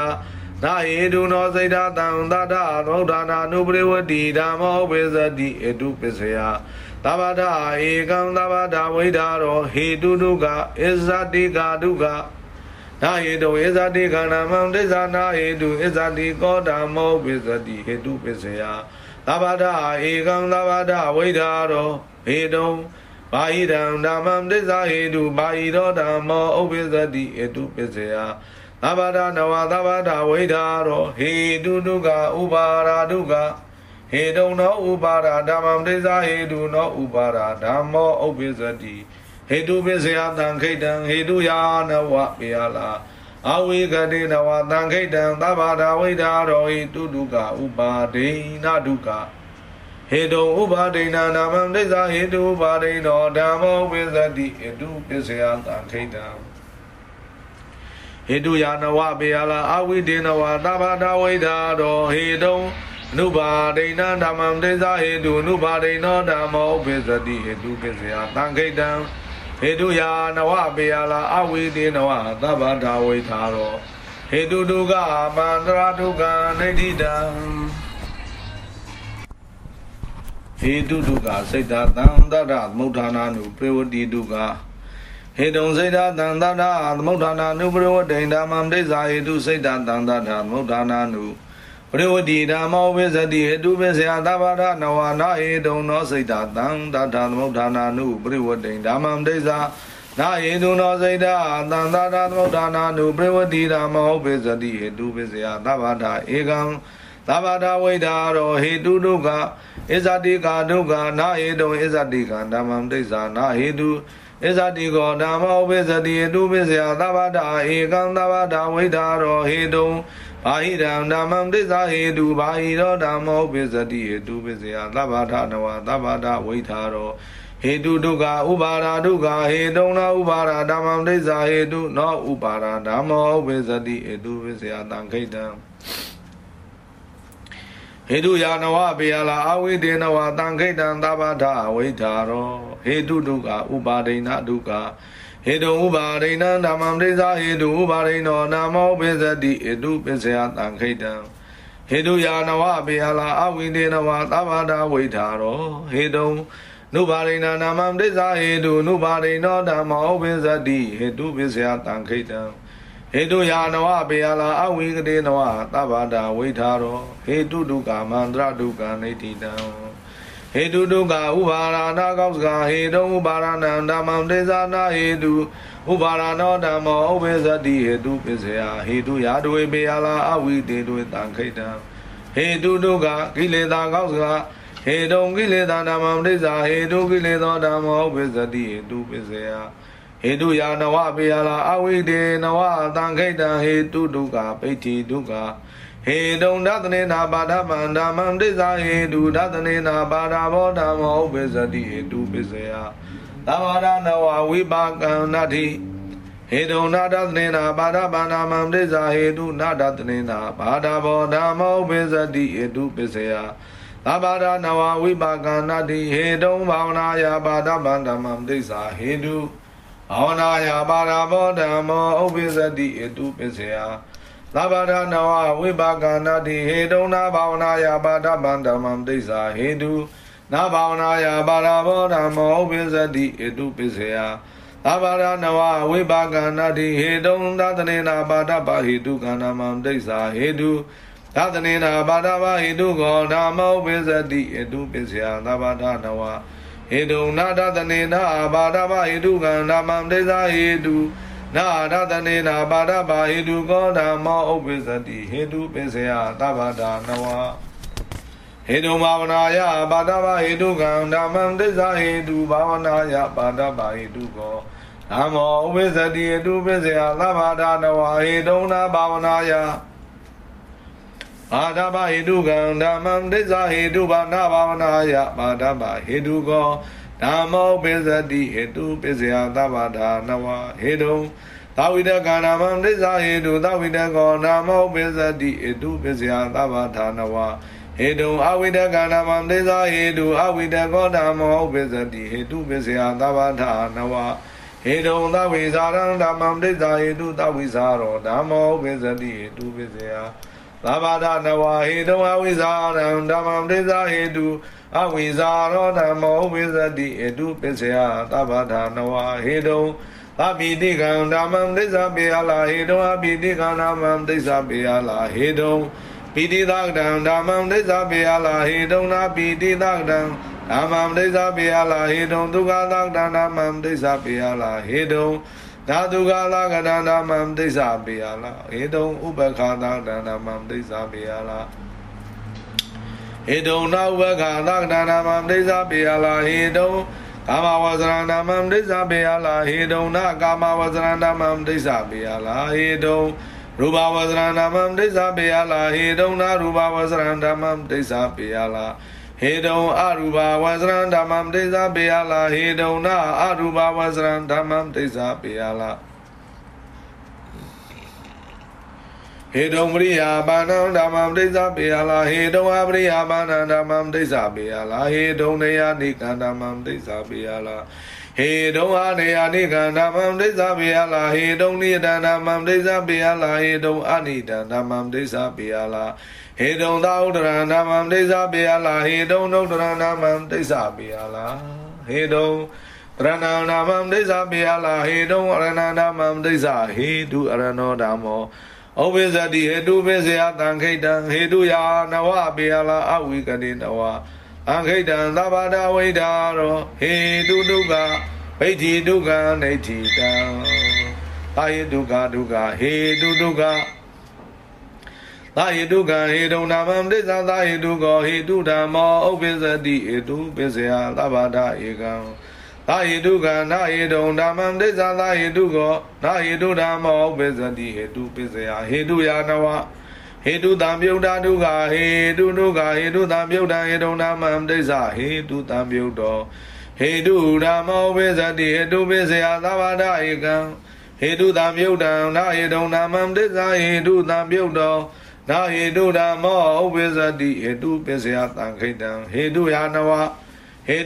[SPEAKER 1] နာဟေတုနောစိတ်တတံသတ္တသမုဋ္ဌာနာနုပရိဝတိဓမ္မောဝိဇ္ဇတိတုပိစယ သဗ္ဗဒဧကံသဗ္ဗဒဝိဒါရောဟေတုဒုက္ခအစ္ဆတိကာဒုက္ခနာဟေတုအစ္ဆတိခန္ဓာမံဒိသနာဟေတုအစ္ဆတိကောဓမ္မောပိစတိဟေတုပစ္စယသဗ္ဗဒဧကံသဗ္ဗဒဝိဒါရောဟေတုဘာဟိတံဓမ္မံဒိသဟေတုဘာဟိရောဓမ္မောဥပိစတိဟေတုပစ္စယသဗ္ဗဒနဝသဗ္ဗဒဝိဒါရောဟေတုဒုက္ခဥပါရာဒုက္ခ ဟေတုံနောဥပါဒဓမ္မံဒိသဟေတုနောဥပါဒဓမ္မောဥပ္ပစ္စတိဟေတုပစ္စယတံခိတံဟေတုယာနဝပေယလာအဝိကတိနဝတံခိတံသဗ္ဗဒဝိဒါရောဟိတုဒုက္ခဥပါဒိနဒုက္ခဟေတုံဥပါဒိနာနာမံဒိသဟေတုဥပါဒိနောဓမ္မောဝိဇ္ဇတိဟေတုပစ္စယတံခိတံဟေတုယာနဝပေယလာအဝိဒေနဝသဗ္ဗဒဝိဒါရောဟေတုံ အနုပါဒိဏဓမ္မံတေဇဟေတုအနုပါဒိနောဓမ္မောပိစတိဟေတုပိစယသံခိတံဟေတုယာနဝပေယလာအဝိတေနဝသဗ္ဗဒါဝိထာရောဟေတုဒုက္ခမန္တရာဒုက္ခနိဋ္ဌိတံဟေတုဒုက္ခစိတ်တသံတတသမုဋ္ဌာနာနုပြေဝတိဒုက္ခဟေတုံစိတ်တသံတတသမုဋ္ဌာနာနုပြေဝတိဓမ္မံဒိသဟေတုစိတ်တသံတတသမုဋ္ဌာနာနု ပရိဝတိဓမ္မောဝိဇ္ဇတိဟတုပိစယသဗ္ဗရနဝနာဟေတုံနောစိတ်တတံတထသမုဋ္ဌာနာနုပရိဝတိဓမ္မံဒိသနာဟေတုနောစိတ်တသံသာရသမုဋ္ဌာနာနုပရိဝတိဓမ္မောဝိဇ္ဇတိဟတုပိစယသဗ္ဗရဧကံသဗ္ဗတာဝိဒါရောဟေတုဒုက္ခဣဇတိကာဒုက္ခနာဟေတုံဣဇတိကာဓမ္မံဒိသနာဟေတုဣဇတိကောဓမ္မောဝိဇ္ဇတိဟတုပိစယသဗ္ဗတာဧကံသဗ္ဗတာဝိဒါရောဟေတုံ ဘာဟိရံဓမ္မံဒိသဟေတုဘာဟိရောဓမ္မောပိစတိဟေတုပိစယသဗ္ဗထနဝသဗ္ဗထဝိထာရောဟေတုဒုက္ခဥပါရာဒုက္ခဟေတုံနာဥပါရာဓမ္မံဒိသဟေတုနောဥပါရာဓမ္မောပိစတိဟေတုပိစယတံခိတံဟေတုယာနဝပေယလာအဝိတေနဝတံခိတံသဗ္ဗထဝိထာရောဟေတုဒုက္ခဥပါဒိနဒုက္ခ ဟေတုဥပါရိဏံဓမ္မံဒိသဟေတုဥပါရိနောနာမောပိစတိဟေတုပစ္စယတံခိတံဟေတုယာနဝပေယလာအဝိတေနဝသဗ္ဗတာဝိထာရောဟေတုနုပါရိဏနာမံဒိသဟေတုနုပါရိနောဓမ္မောပိစတိဟေတုပစ္စယတံခိတံဟေတုယာနဝပေယလာအဝိကတေနဝသဗ္ဗတာဝိထာရောဟေတုဒုက္ခမန္တရဒုက္ခနေတိတံ ဟေတုဒုက္ခဥပါရဏကောက်စကဟေတုဥပါရဏံဓမ္မံဒေသနာဟေတုဥပါရဏောဓမ္မောဥပေဇတိဟေတုပစ္စယဟေတုယာဒဝေပေယလာအဝိတေတုတံခိတံဟေတုဒုက္ခကိလေသာကောက်စကဟေတုံကိလေသာဓမ္မံဒိသဟေတုကိလေသောဓမ္မောဥပေဇတိဟေတုပစ္စယဟေတုယာနဝပေယလာအဝိတေနဝတံခိတံဟေတုဒုက္ခပိဋ္ဌိဒုက္ခ ဟေတုံဒသနေနာပါဒမန္ဓမံဒိသဟေတုဒသနေနာပါဒဘောဓမ္မောဥပ္ပဇတိဟေတုပစ္စယသဘာဒနဝဝိပါကံနတ္တိဟေတုံနာဒသနေနာပါဒဘာနာမံဒိသဟေတုနာဒသနေနာပါဒဘောဓမ္မောဥပ္ပဇတိဟေတုပစ္စယသဘာဒနဝဝိပါကံနတ္တိဟေတုံဘာဝနာယပါဒဗန္ဓမံဒိသဟေတုဘာဝနာယပါဒဘောဓမ္မောဥပ္ပဇတိဟေတုပစ္စယ သဗ္ဗရနဝဝိပါကနာတိဟေတုံနာဘာဝနာယပါဒဗန္ဓမ္မံဒိဋ္ဌာဟေတုနာဘာဝနာယပါရဘောဓမ္မောဥပိသတိဟေတုပိစေယသဗ္ဗရနဝဝိပါကနာတိဟေတုံသတနေနာပါဒပါဟေတုကန္နမံဒိဋ္ဌာဟေတုသတနေနာပါဒပါဟေတုကောဓမ္မောဥပိသတိဟေတုပိစေယသဗ္ဗရနဝဟေတုံနာဒတနေနာပါဒပါဟေတုကန္နမံဒိဋ္ဌာဟေတု နာရတနေနာပါဒပါဟိတုကောဓမ္မောဥပ္ပဇတိဟေတုပိစယသဗ္ဗတာနဝဟေတုဘာဝနာယပါဒပါဟိတုကံဓမ္မံသစ္စာဟေတုဘာဝနာယပါဒပါဟိတုကောဓမ္မောဥပ္ပဇတိဟေတုပိစယသဗ္ဗတာနဝဟေတုနာဘာဝနာယအာဓမဟေတုကံဓမ္မံဒိသဟေတုဘာနာဘာဝနာယပါဓမ္မဟေတုကော ဓမ္မောပိစတိဟေတုပိစယသဗ္ဗဒါနဝဟေတုသာဝိတကနာမံဒိသဟေတုသာဝိတကောဓမ္မောပိစတိဟေတုပိစယသဗ္ဗဒါနဝဟေတုအဝိတကနာမံဒိသဟေတုအဝိတကောဓမ္မောပိစတိဟေတုပိစယသဗ္ဗဒါနဝဟေတုသဝိဇာရံဓမ္မံဒိသဟေတုသဝိဇာရောဓမ္မောပိစတိဟေတုပိစယသဗ္ဗဒါနဝဟေတုအဝိဇာရံဓမ္မံဒိသဟေတု အဝိဇာရောဓမ္မောဝိဇတိအတုပစ္စယသဗ္ဗဒါနဝဟေတုအပိတိကံဓမ္မံဒိသပေယလာဟေတုအပိတိကံဓမ္မံဒိသပေယလာဟေတုပိတိသကံဓမ္မံဒိသပေယလာဟေတုနာပိတိသကံဓမ္မံဒိသပေယလာဟေတုဒုက္ခသကံဓမ္မံဒိသပေယလာဟေတုဓာတုကလာကဏဓမ္မံဒိသပေယလာဟေတုဥပခာသကံဓမ္မံဒိသပေယလာ ဟေတုံနာဥပခာသကနာမံဒိသပေယလာဟေတုံကာမဝဇရဏမံဒိသပေယလာဟေတုံနာကာမဝဇရဏမံဒိသပေယလာဟေတုံရူပဝဇရဏမံဒိသပေယလာဟေတုံနာရူပဝဇရဏမံဒိသပေယလာဟေတုံအရူပဝဇရဏမံဒိသပေယလာဟေတုံနာအရူပဝဇရဏမံဒိသပေယလာ ဟေတုံပရိယာပါဏံဓမ္မံဒိသပေယလာဟေတုံအပရိယာပါဏံဓမ္မံဒိသပေယလာဟေတုံနေယနိကံဓမ္မံဒိသပေယလာဟေတုံအနေယနိကံဓမ္မံဒိသပေယလာဟေတုံနိဒံဓမ္မံဒိသပေယလာဟေတုံအနိဒံဓမ္မံဒိသပေယလာဟေတုံသာဥဒရံဓမ္မံဒိသပေယလာဟေတုံနုဒရံဓမ္မံဒိသပေယလာဟေတုံရဏနာမံဒိသပေယလာဟေတုံအရဏနာမံဒိသဟေတုအရဏောဓမ္မော ဩဝိဇတိဟေတုပိစယတံခိတံဟေတုယာနဝပေယလာအဝိကတိနဝအံခိတံသဗ္ဗဒဝိဒါရောဟေတုဒုက္ခဗိဋ္ဌိဒုက္ခနေဋ္ဌိတံသာယဒုက္ခဒုက္ခဟေတုဒုက္ခသာယဒုက္ခဟေတုနာမံဒိသသာယဒုက္ခဟေတုဓမ္မောဥပ္ပဇတိဟေတုပိစယသဗ္ဗဒဧကံ သာဟိတုကနာဟိတုံဓမ္မံဒိသသာဟိတုကောနာဟိတုဓမ္မောပိစတိဟိတုပိစယဟိတုယာနဝဟေတုတံပြုတ်တာဒုက္ခဟေတုဒုက္ခဟေတုတံပြုတ်တံဟေတုဓမ္မံဒိသဟေတုတံပြုတ်တော်ဟေတုဓမ္မောပိစတိဟေတုပိစယသဗ္ဗဒဧကံဟေတုတံပြုတ်တံနာဟေတုံဓမ္မံဒိသဟေတုတံပြုတ်တော်နာဟေတုဓမ္မောဥပိစတိဟေတုပိစယတံခိတံဟေတုယာနဝဟေ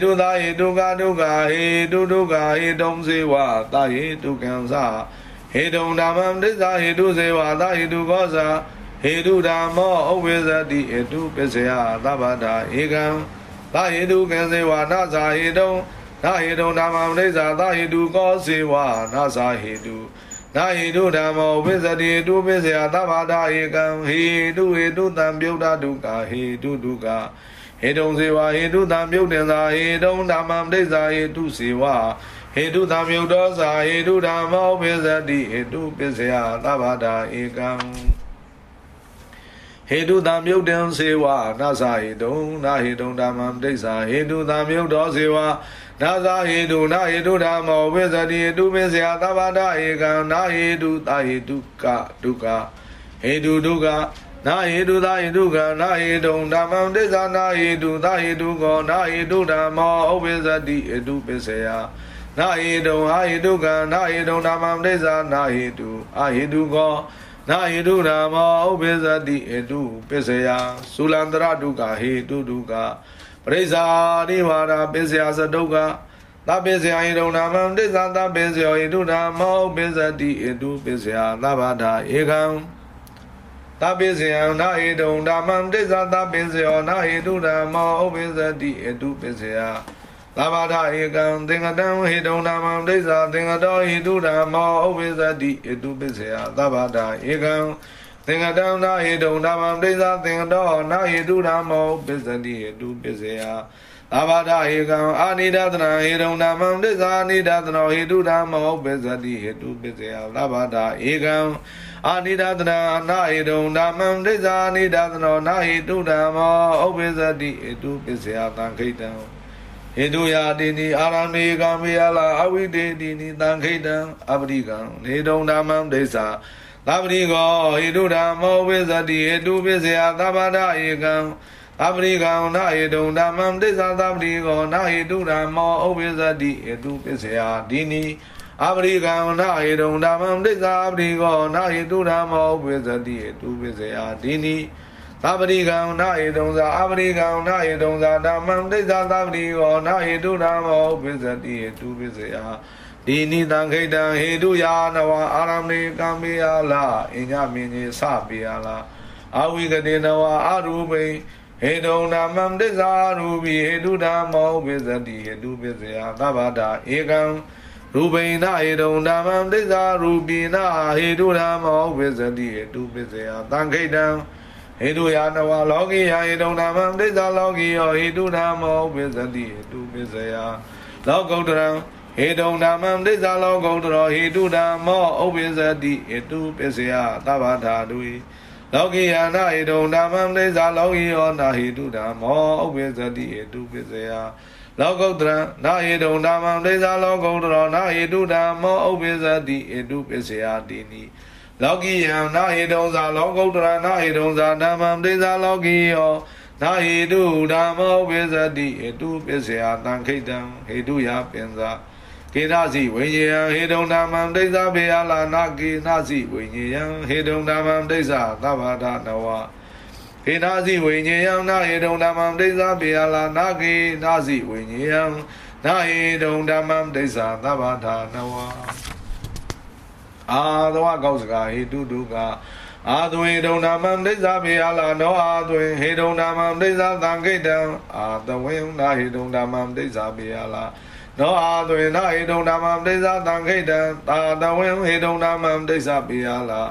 [SPEAKER 1] တုသာဟေတုကဒုက္ခဟေတုဒုက္ခဟေတုံစေဝသာဟေတုကံသဟေတုံဓမ္မံဒိသဟေတုစေဝသာဟေတုကောဇာဟေတုဓမ္မောဥဝိဇတိဟေတုပစ္စယသဗ္ဗတာဧကံသာဟေတုကံစေဝနာဇာဟေတုံနာဟေတုံဓမ္မံဒိသသာဟေတုကောစေဝနာဇာဟေတုနာဟိတုဓမ္မောဝိဇတိတုပစ္စယသဗ္ဗတာဧကံဟေတုဟေတုတံပြုတ်တာဒုက္ခဟေတုဒုက္ခ ဟေတုံစေဝဟေတုတံမြုပ်တင်သာဟေတုံဓမ္မံဒိဋ္ဌာဟေတုစေဝဟေတုတံမြုပ်တော်သာဟေတုဓမ္မောပိစတိဟေတုပစ္စယသဗ္ဗတာဧကံဟေတုတံမြုပ်တင်စေဝနာဇာဟေတုံနာဟေတုံဓမ္မံဒိဋ္ဌာဟေတုတံမြုပ်တော်စေဝနာဇာဟေတုနာဟေတုဓမ္မောပိစတိဟေတုပစ္စယသဗ္ဗတာဧကံနာဟေတုတာဟေတုကဒုက္ခဟေတုဒုက္ခ နာဟိတုသာဟိတုကနာဟိတုံဓမ္မံဒိသနာဟိတုသာဟိတုကောနာဟိတုဓမ္မောဥပ္ပဇတိအတုပစ္စယနာဟိတုံဟာဟိတုကနာဟိတုံဓမ္မံဒိသနာဟိတုအာဟိတုကောနာဟိတုဓမ္မောဥပ္ပဇတိအတုပစ္စယသုလန္တရဒုက္ခဟိတုဒုက္ခပရိစ္ဆာနိဝါဒပစ္စယသဒုက္ခသဗ္ဗေဇယဟိတုံဓမ္မံဒိသသဗ္ဗေဇယောဟိတုဓမ္မောဥပ္ပဇတိအတုပစ္စယသဗ္ဗတာဧကံ သဗ္ဗေဇယနာဟေတုံဓမ္မံတိစ္ဆာသဗ္ဗေဇယောနာဟေတုဓမ္မောဥပိသတိအတုပစ္စယသဗ္ဗဒဧကံသင်္ကတံဟေတုံဓမ္မံတိစ္ဆာသင်္ကတောဟေတုဓမ္မောဥပိသတိအတုပစ္စယသဗ္ဗဒဧကံသင်္ကတံနာဟေတုံဓမ္မံတိစ္ဆာသင်္ကတောနာဟေတုဓမ္မောဥပိသတိအတုပစ္စယ သဗ္ဗဒဧကံအာနိဒသနာဟေတုံဓမ္မံတိစ္ဆာနိဒသနောဟေတုဓမ္မောဥပိသတိဟေတုပစ္စယသဗ္ဗဒဧကံအာနိဒသနာနာဟိတုံဓမ္မံဒိသအာနိဒသနောနာဟိတုဓမ္မောဥပ္ပဇတိအတုပစ္စယတံခိတံဟိတုယာတိနိအာရမေကံမေယလာအဝိတေတိနိတံခိတံအပရိကံနေတုံဓမ္မံဒိသသဗ္ဗရိကောဟိတုဓမ္မောဝိဇတိဟေတုပစ္စယသဗ္ဗဒဧကံ သဗ္ဗရိကံနာဟိတုဓမ္မံတိစ္ဆာသဗ္ဗရိကောနာဟိတုဓမ္မောဥပိဇတိဟေတုပစ္စယဒီနိအပရိကံနာဟိတုဓမ္မံတိစ္ဆာအပရိကောနာဟိတုဓမ္မောဥပိဇတိဟေတုပစ္စယဒီနိသဗ္ဗရိကံနာဟိတုံဇာအပရိကံနာဟိတုံဇာဓမ္မံတိစ္ဆာသဗ္ဗရိကောနာဟိတုဓမ္မောဥပိဇတိဟေတုပစ္စယဒီနိတံခိတံဟေတုယာနဝအာရမေကံမေယလာအညမင်းကြီးစပေယလာအဝိကတိနဝအရူပိ ဟေတုံနာမံတစ္ဆာရူပိဟေတုဓမ္မောပိစတိဟေတုပိစယသဗ္ဗတာဧကံရူပိနဟေတုံဓမ္မံတစ္ဆာရူပိနဟေတုဓမ္မောပိစတိဟေတုပိစယသံခိတံဟေတုယာနဝလောကိယဟေတုံဓမ္မံတစ္ဆာလောကိယောဟေတုဓမ္မောပိစတိဟေတုပိစယလောကုတ္တရံဟေတုံဓမ္မံဒိသလောကုတ္တရောဟေတုဓမ္မောဥပိသတိဟေတုပစ္စယသဗ္ဗထာတုိ လောကိယနာဟေတုံဓမ္မံဒိသလောကိယောနာဟေတုဓမ္မောဥပိသတိဟေတုပစ္စယလောကုတ္တရနာဟေတုံဓမ္မံဒိသလောကုတ္တရောနာဟေတုဓမ္မောဥပိသတိဟေတုပစ္စယတိနိလောကိယနာဟေတုံဇာလောကုတ္တရနာဟေတုံဇာဓမ္မံဒိသလောကိယောနာဟေတုဓမ္မောပိသတိဟေတုပစ္စယတံခိတံဟေတုယပင်္စာ ကေနစီဝိညာယဟေတုံဓမ္မံဒိဋ္ဌဘေယလာနာကေနစီဝိညာယဟေတုံဓမ္မံဒိဋ္ဌသဗ္ဗဒနဝဟေနာစီဝိညာယနာဟေတုံဓမ္မံဒိဋ္ဌဘေယလာနာကေနစီဝိညာယနာဟေတုံဓမ္မံဒိဋ္ဌသဗ္ဗဒနဝအာသဝကောက်စကာဟေတုတုကအာသွေဒုံနာမံဒိသဘေယလာနောအာသွေဟေဒုံနာမံဒိသသံခိတံအာတဝေနာဟေဒုံနာမံဒိသဘေယလာ နောအာသွေနဟေတုံဓမ္မံဒိသသံခိတံသာတဝေဟေတုံဓမ္မံဒိသပိယလာ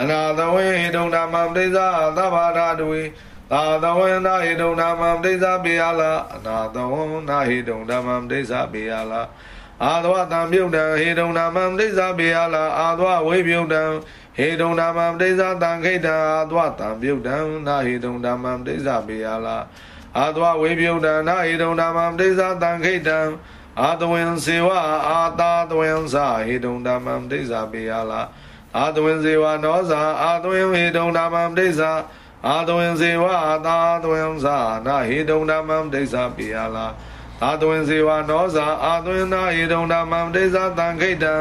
[SPEAKER 1] အနာတဝေဟေတုံဓမ္မံဒိသသဗ္ဗာဒတုေသာတဝေနဟေတုံဓမ္မံဒိသပိယလာအနာတဝေနဟေတုံဓမ္မံဒိသပိယလာအာသဝတံပြုတ်တံဟေတုံဓမ္မံဒိသပိယလာအာသဝဝိပြုတ်တံဟေတုံဓမ္မံဒိသတံခိတံအာသဝတံပြုတ်တံနာဟေတုံဓမ္မံဒိသပိယလာအာသဝဝိပြုတ်တံနာဟေတုံဓမ္မံဒိသတံခိတံ အာတဝင်စေဝအာတာတဝင်စာဟေတုံဓမ္မံဒိဋ္ဌာပေယလာအာတဝင်စေဝနောဇာအာတဝင်ဟေတုံဓမ္မံဒိဋ္ဌာအာတဝင်စေဝအာတာတဝင်စာနာဟေတုံဓမ္မံဒိဋ္ဌာပေယလာအာတဝင်စေဝနောဇာအာတဝင်နာဟေတုံဓမ္မံဒိဋ္ဌာတံခိတံ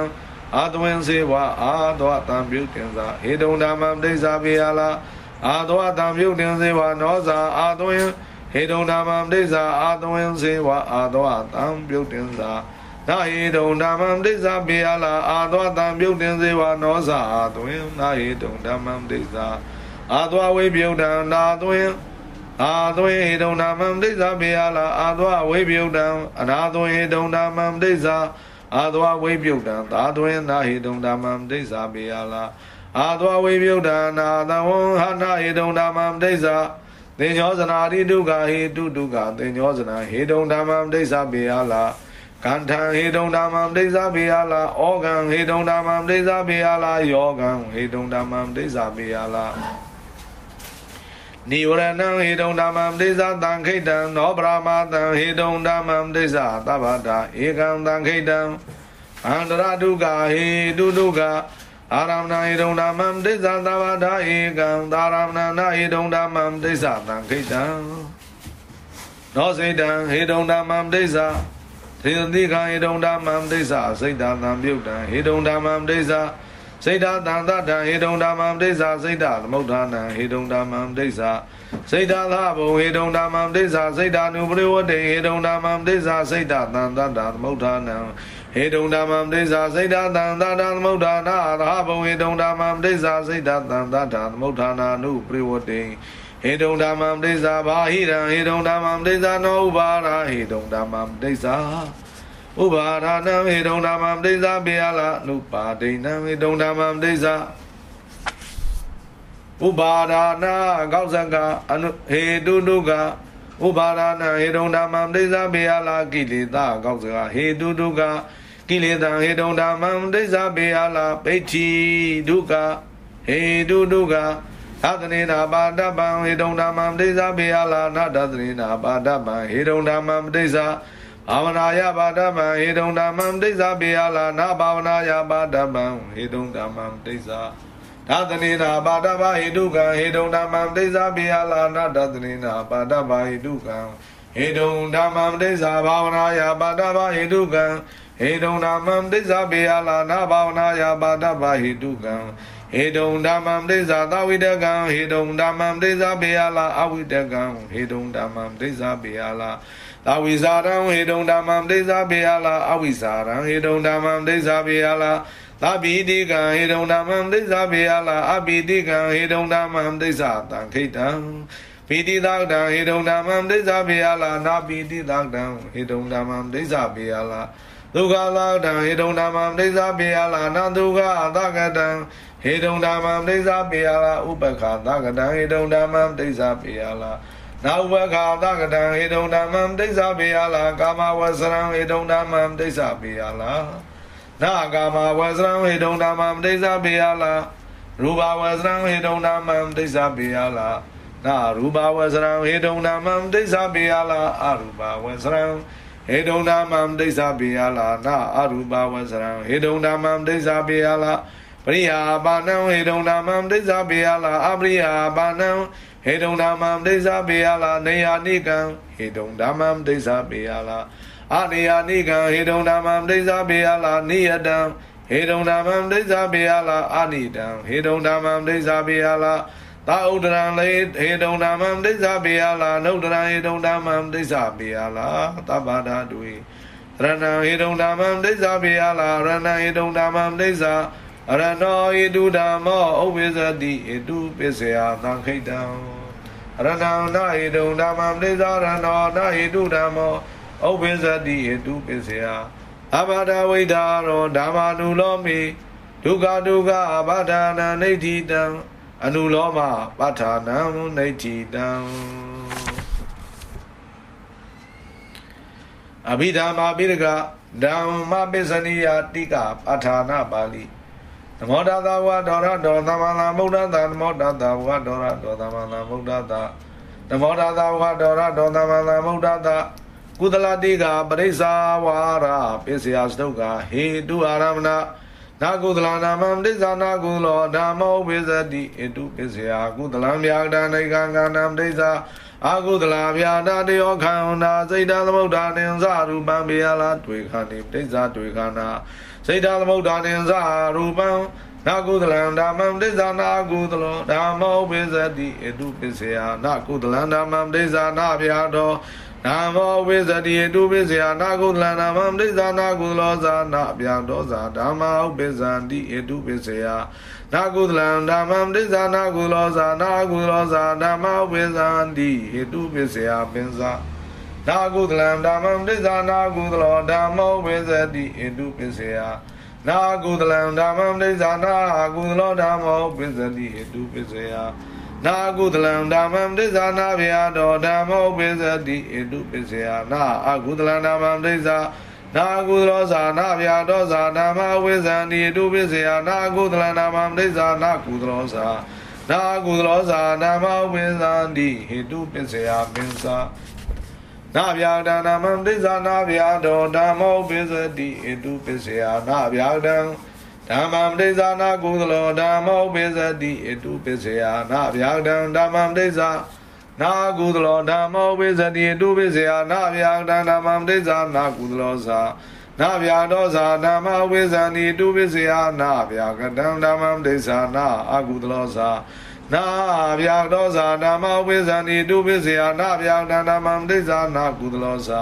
[SPEAKER 1] အာတဝင်စေဝအာသောတံပြုတင်စာဟေတုံဓမ္မံဒိဋ္ဌာပေယလာအာသောတံပြုတင်စေဝနောဇာအာတဝင် ဟေတုံဓမ္မံဒိဋ္ဌာအာသဝင်းစေဝအာသောတံပြုတ်တင်စာနာဟေတုံဓမ္မံဒိဋ္ဌာပေယလာအာသောတံပြုတ်တင်စေဝနောစာအာသဝင်းနာဟေတုံဓမ္မံဒိဋ္ဌာအာသောဝိပြုတ်တံနာသဝင်းအာသဝေဟေတုံဓမ္မံဒိဋ္ဌာပေယလာအာသောဝိပြုတ်တံအနာသဝေဟေတုံဓမ္မံဒိဋ္ဌာအာသောဝိပြုတ်တံသာသဝင်းနာဟေတုံဓမ္မံဒိဋ္ဌာပေယလာအာသောဝိပြုတ်တံနာသဝံဟနာဟေတုံဓမ္မံဒိဋ္ဌာ သင်္ညောဇနာတိဒုက္ခဟေတုဒုက္ခသင်္ညောဇနာဟေတုံဓမ္မံဒိဋ္ဌပေယလာကန္ထံဟေတုံဓမ္မံဒိဋ္ဌပေယလာဩကံဟေတုံဓမ္မံဒိဋ္ဌပေယလာယောကံဟေတုံဓမ္မံဒိဋ္ဌပေယလာနိဝရဏံဟေတုံဓမ္မံဒိဋ္ဌတံခိတံနောပရမတံဟေတုံဓမ္မံဒိဋ္ဌသဗ္ဗတာဧကံတံခိတံအန္တရဒုက္ခဟေတုဒုက္ခ အာရမဏဧတုံဓမ္မံဒိသသဘာဒဧကံသာရမဏနာဧတုံဓမ္မံဒိသသံခိတံနောစိတံဟေတုံဓမ္မံဒိသသေတိကံဟေတုံဓမ္မံဒိသစိတ်တသံပြုတ်တံဟေတုံဓမ္မံဒိသစိတ်တသံတတံဟေတုံဓမ္မံဒိသစိတ်တသမုဋ္ဌာနံဟေတုံဓမ္မံဒိသစိတ်တသဘုံဟေတုံဓမ္မံဒိသစိတ်တ ानु ပရိဝတ္တေဟေတုံဓမ္မံဒိသစိတ်တသံတတသမုဋ္ဌာနံ ဟေတုံဓမ္မံဒိသစိတ်တသံသာတသမုဋ္ဌာနာသဟဘုံဟေတုံဓမ္မံဒိသစိတ်တသံသာတသမုဋ္ဌာနာနုပရိဝတေဟေတုံဓမ္မံဒိသဘာဟိရံဟေတုံဓမ္မံဒိသနောဥပါရာဟေတုံဓမ္မံဒိသဥပါရဏံဟေတုံဓမ္မံဒိသပေယလာနုပါဒိဏံဟေတုံဓမ္မံဒိသဥပါဒနာကောက်ဇကအနုဟေတုတုကဥပါဒနာဟေတုံဓမ္မံဒိသပေယလာကိလေသာကောက်စကဟေတုတုက ကိလေသာဟေတုံဓမ္မံဒိသပေယလာပိဋ္ဌိဒုက္ခဟေတုတုကသတ္တနေနာပါဒပံဟေတုံဓမ္မံဒိသပေယလာနတ္တနေနာပါဒပံဟေတုံဓမ္မံဒိသဘာဝနာယပါဒပံဟေတုံဓမ္မံဒိသပေယလာနာဘာဝနာယပါဒပံဟေတုံဓမ္မံဒိသဒါသနေနာပါဒဘာဟိတုကံဟေတုံဓမ္မံဒိသပိယလာနာဒါသနေနာပါဒဘာဟိတုကံဟေတုံဓမ္မံဒိသဘာဝနာယပါဒဘာဟိတုကံ ဟေတုံဓမ္မံဒိသပိယလာနာဘာဝနာယပါဒဘာဟိတုကံဟေတုံဓမ္မံဒိသသဝိတကံဟေတုံဓမ္မံဒိသပိယလာအဝိတကံဟေတုံဓမ္မံဒိသပိယလာသာဝိဇာရံဟေတုံဓမ္မံဒိသပိယလာအဝိဇာရံဟေတုံဓမ္မံဒိသပိယလာသဗ္ဗိတိကံဟေတုံဓမ္မံဒိသပိယလာအပိတိကံဟေတုံဓမ္မံဒိသတံခိတံပိတိသတံဟေတုံဓမ္မံဒိသပိယလာနာပိတိသတံဟေတုံဓမ္မံဒိသပိယလာ ဒုက္ခလာတံဟေတုံဓမ္မံဒိသပိယလာနာဒုက္ခအတကတံဟေတုံဓမ္မံဒိသပိယလာဥပခာတကတံဟေတုံဓမ္မံဒိသပိယလာနာဥပခာတကတံဟေတုံဓမ္မံဒိသပိယလာကာမဝဆရံဟေတုံဓမ္မံဒိသပိယလာနာကာမဝဆရံဟေတုံဓမ္မံဒိသပိယလာရူပဝဆရံဟေတုံဓမ္မံဒိသပိယလာနာရူပဝဆရံဟေတုံဓမ္မံဒိသပိယလာအရူပဝဆရံ ဟေတုံဓမ္မံဒိသပိယလာနာအရူပဝဆရံဟေတုံဓမ္မံဒိသပိယလာပရိယာပါဏံဟေတုံဓမ္မံဒိသပိယလာအပရိယာပါဏံဟေတုံဓမ္မံဒိသပိယလာနေယာနိကံဟေတုံဓမ္မံဒိသပိယလာအနိယာနိကံဟေတုံဓမ္မံဒိသပိယလာနိယတံဟေတုံဓမ္မံဒိသပိယလာအနိတံဟေတုံဓမ္မံဒိသပိယလာ သာဥဒရံလေဟေတုံဓမ္မံဒိသပိယလာနုဒရံဟေတုံဓမ္မံဒိသပိယလာသဗ္ဗဒါတုရဏံဟေတုံဓမ္မံဒိသပိယလာရဏံဟေတုံဓမ္မံဒိသအရဏောဣတုဓမ္မောဥပ္ပဇတိဣတုပစ္စယသံခိတံရဏံနာဣတုဓမ္မံဒိသရဏောနာဣတုဓမ္မောဥပ္ပဇတိဣတုပစ္စယအဘာဒဝိဒါရောဓမ္မာနုလောမိဒုက္ခဒုက္ခအဘာဒနာနေတိတံ အနုလောမပဋ္ဌာနံနေတိတံအဘိဓမ္မာပိရကဓမ္မပစ္စနိယတိကပဋ္ဌာနာပါဠိနမောတသဝဒေါရဒေါသမန္တမုဒ္ဒတာနမောတသဝဒေါရဒေါသမန္တမုဒ္ဒတာနမောတသဝဒေါရဒေါသမန္တမုဒ္ဒတာကုသလတိကပရိစ္ဆာဝါရပစ္စယစတုကဟေတုအာရမဏ နာကုသလနာမံဒိသနာကုလောဓမ္မောဝိဇတိဣတုပစ္စယကုသလံမြာဒနိကံကဏံဒိသအာကုသလဗျာဒတယောခန္ဓာစိတ်တသမုဒ္ဒာတင်္စရူပံဘေယလာတွေ့ခန္တိဒိသတွေ့ခန္ဓာစိတ်တသမုဒ္ဒာတင်္စရူပံနာကုသလံဓမ္မံဒိသနာကုသလောဓမ္မောဝိဇတိဣတုပစ္စယနာကုသလံဓမ္မံဒိသနာဗျာတော နာမောဝိဇတိတုပိစယနာကုသလနာမံပဋိဇာနာကုသလောဇာနာဗျာဒောဇာဓမ္မဥပိဇန္တိဧတုပိစယနာကုသလံဓမ္မံပဋိဇာနာကုသလောဇာနာကုသလောဇာဓမ္မဥပိဇန္တိဧတုပိစယပင်ဇာနာကုသလံဓမ္မံပဋိဇာနာကုသလောဓမ္မဥပိဇတိဧတုပိစယနာကုသလံဓမ္မံပဋိဇာနာကုသလောဓမ္မဥပိဇတိဧတုပိစယ နာကုသလံဓမ္မံဒိသနာဗျာတောဓမ္မောပိစတိဣတုပစ္စယနာအကုသလံဓမ္မံဒိသနာကုသလောဇာနာဗျာတောဇာဓမ္မဝိဇံတိဣတုပစ္စယနာကုသလံဓမ္မံဒိသနာကုသလောဇာနာကုသလောဇာဓမ္မဝိဇံတိဣတုပစ္စယပင်္စာနာဗျာဒနာမံဒိသနာဗျာတောဓမ္မောပိစတိဣတုပစ္စယနာဗျာဒံ ဓမ္မံပဋိဇာနာကုသလောဓမ္မောပိစတိအတုပစ္စယနာဗျာဒံဓမ္မံပဋိဇာနာကုသလောဓမ္မောပိစတိအတုပစ္စယနာဗျာဒံဓမ္မံပဋိဇာနာကုသလောသာနာဗျာဒောဇာဓမ္မဝိဇာနိတုပစ္စယနာဗျာကတံဓမ္မံပဋိဇာနာအကုသလောသာနာဗျာဒောဇာဓမ္မဝိဇာနိတုပစ္စယနာဗျာဒံဓမ္မံပဋိဇာနာကုသလောသာ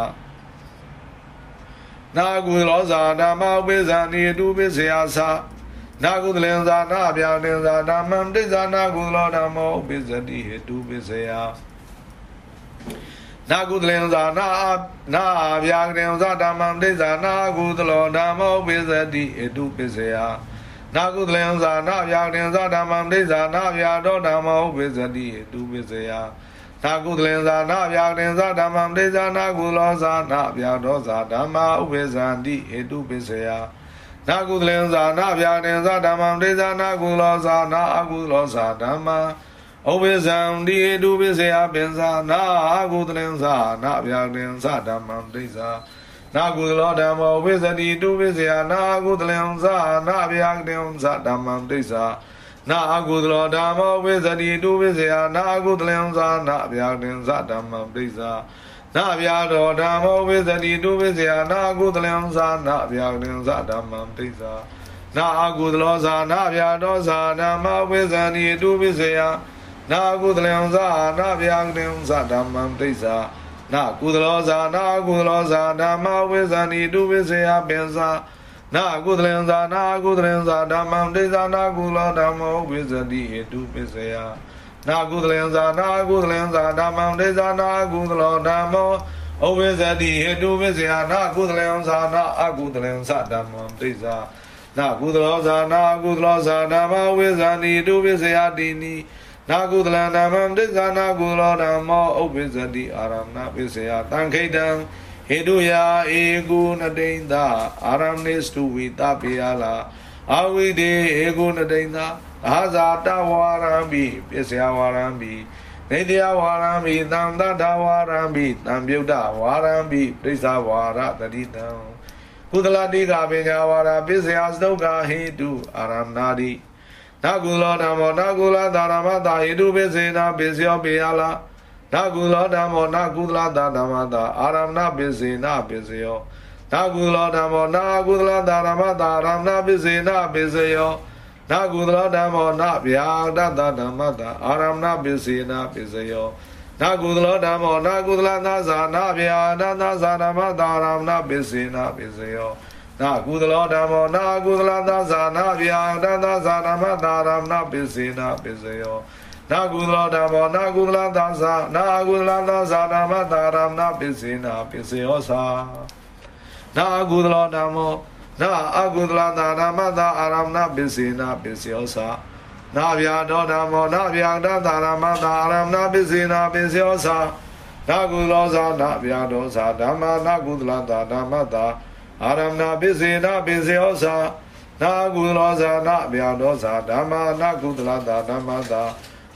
[SPEAKER 1] နာကုသလောဇာဓမ္မဝိဇာနိတုပိစယသနာကုသလင်္ဇာနာဗျာတင်္ဇာဓမ္မံတိဇာနာကုသလောဓမ္မောပိစတိဟေတုပိစယနာကုသလင်္ဇာနာနာဗျာတင်္ဇာဓမ္မံတိဇာနာကုသလောဓမ္မောပိစတိဟေတုပိစယနာကုသလင်္ဇာနာဗျာတင်္ဇာဓမ္မံတိဇာနာဗျာတောဓမ္မောပိစတိဟေတုပိစယ နာကုသလင်္ဇာနာဗျာတင်္ဇာဓမ္မံတေဇာနာကုလောဇာနာဗျာဒောဇာဓမ္မာဥပေဇာတိဟေတုပိစယနာကုသလင်္ဇာနာဗျာတင်္ဇာဓမ္မံတေဇာနာကုလောဇာနာအကုလောဇာဓမ္မာဥပေဇံတိဟေတုပိစယပင်ဇာနာအကုသလင်္ဇာနာဗျာတင်္ဇာဓမ္မံတေဇာနာကုသလောဓမ္မောဝိသတိတုပိစယနာကုသလင်္ဇာနာဗျာတင်္ဇာဓမ္မံတေဇာနာ အကုသလောဓမ္မောဝိဇတိတုဝိဇယနာအကုသလံသာနာဗျာတင်သဓမ္မပရိစ္ဆာနာဗျာတော်ဓမ္မောဝိဇတိတုဝိဇယနာအကုသလံသာနာဗျာတင်သဓမ္မပရိစ္ဆာနာအကုသလောသာနာဗျာတော်သာဓမ္မဝိဇတိတုဝိဇယနာအကုသလံသာနာဗျာတင်သဓမ္မပရိစ္ဆာနာကုသလောသာနာကုသလောသာဓမ္မဝိဇတိတုဝိဇယပင်သာ နာကုသလံသာနာကုသလံသာဓမ္မံဒိသနာကုလောဓမ္မောဝိဇတိဟေတုပစ္စယနာကုသလံသာနာကုသလံသာဓမ္မံဒိသနာကုသလောဓမ္မောဩဝိဇတိဟေတုပစ္စယနာကုသလံသာနာအကုသလံသာဓမ္မံဒိသနာကုသလောသာနာကုသလောသာဓမ္မဝိဇတိတုပစ္စယတိနိနာကုသလံဓမ္မံဒိသနာကုသလောဓမ္မောဩဝိဇတိအာရမဏပစ္စယတံခိတံ ဟေတုယာဧကုနတိန်သာအာရမဏိစတုဝိတပိယလာအဝိဒေဧကုနတိန်သာအာဇာတဝါရံပိပစ္စယဝါရံပိနေတယဝါရံပိသံတတဝါရံပိတံပြုတ်တဝါရံပိပရိစ္ဆဝါရတတိတံကုသလတိကပညာဝါရပစ္စယစတုကဟေတုအာရမဏာတိနကုလောဓမ္မောနကုလသာရမတာဟေတုပစ္စေနာပစ္စယောပိယလာ နာကုလောဓမ္မောနာကုသလတာဓမ္မတာအာရမဏပစ္စေနာပစ္စယောနာကုလောဓမ္မောနာကုသလတာဓမ္မတာအာရမဏပစ္စေနာပစ္စယောနာကုသလဓမ္မောနာဗျာတတဓမ္မတာအာရမဏပစ္စေနာပစ္စယောနာကုသလဓမ္မောနာကုသလသာဇာနာဗျာတတဇာဓမ္မတာအာရမဏပစ္စေနာပစ္စယောနာကုသလောဓမ္မောနာကုသလသာဇာနာဗျာတတဇာဓမ္မတာအာရမဏပစ္စေနာပစ္စယော နာကုသလဓမ္မောနာကုသလသာသနာကုသလသာသဓမ္မတာရမဏပစ္စေနာပစ္စယောသာနာကုသလဓမ္မောနာအကုသလသာဓမ္မတာအာရမဏပစ္စေနာပစ္စယောသာနာဗျာတော်ဓမ္မောနာဗျာတသာရမတာအာရမဏပစ္စေနာပစ္စယောသာနာကုသလောသာနာဗျာတော်သာဓမ္မနာကုသလသာဓမ္မတာအာရမဏပစ္စေနာပစ္စယောသာနာကုသလောသာနာဗျာတော်သာဓမ္မနာကုသလသာဓမ္မတာ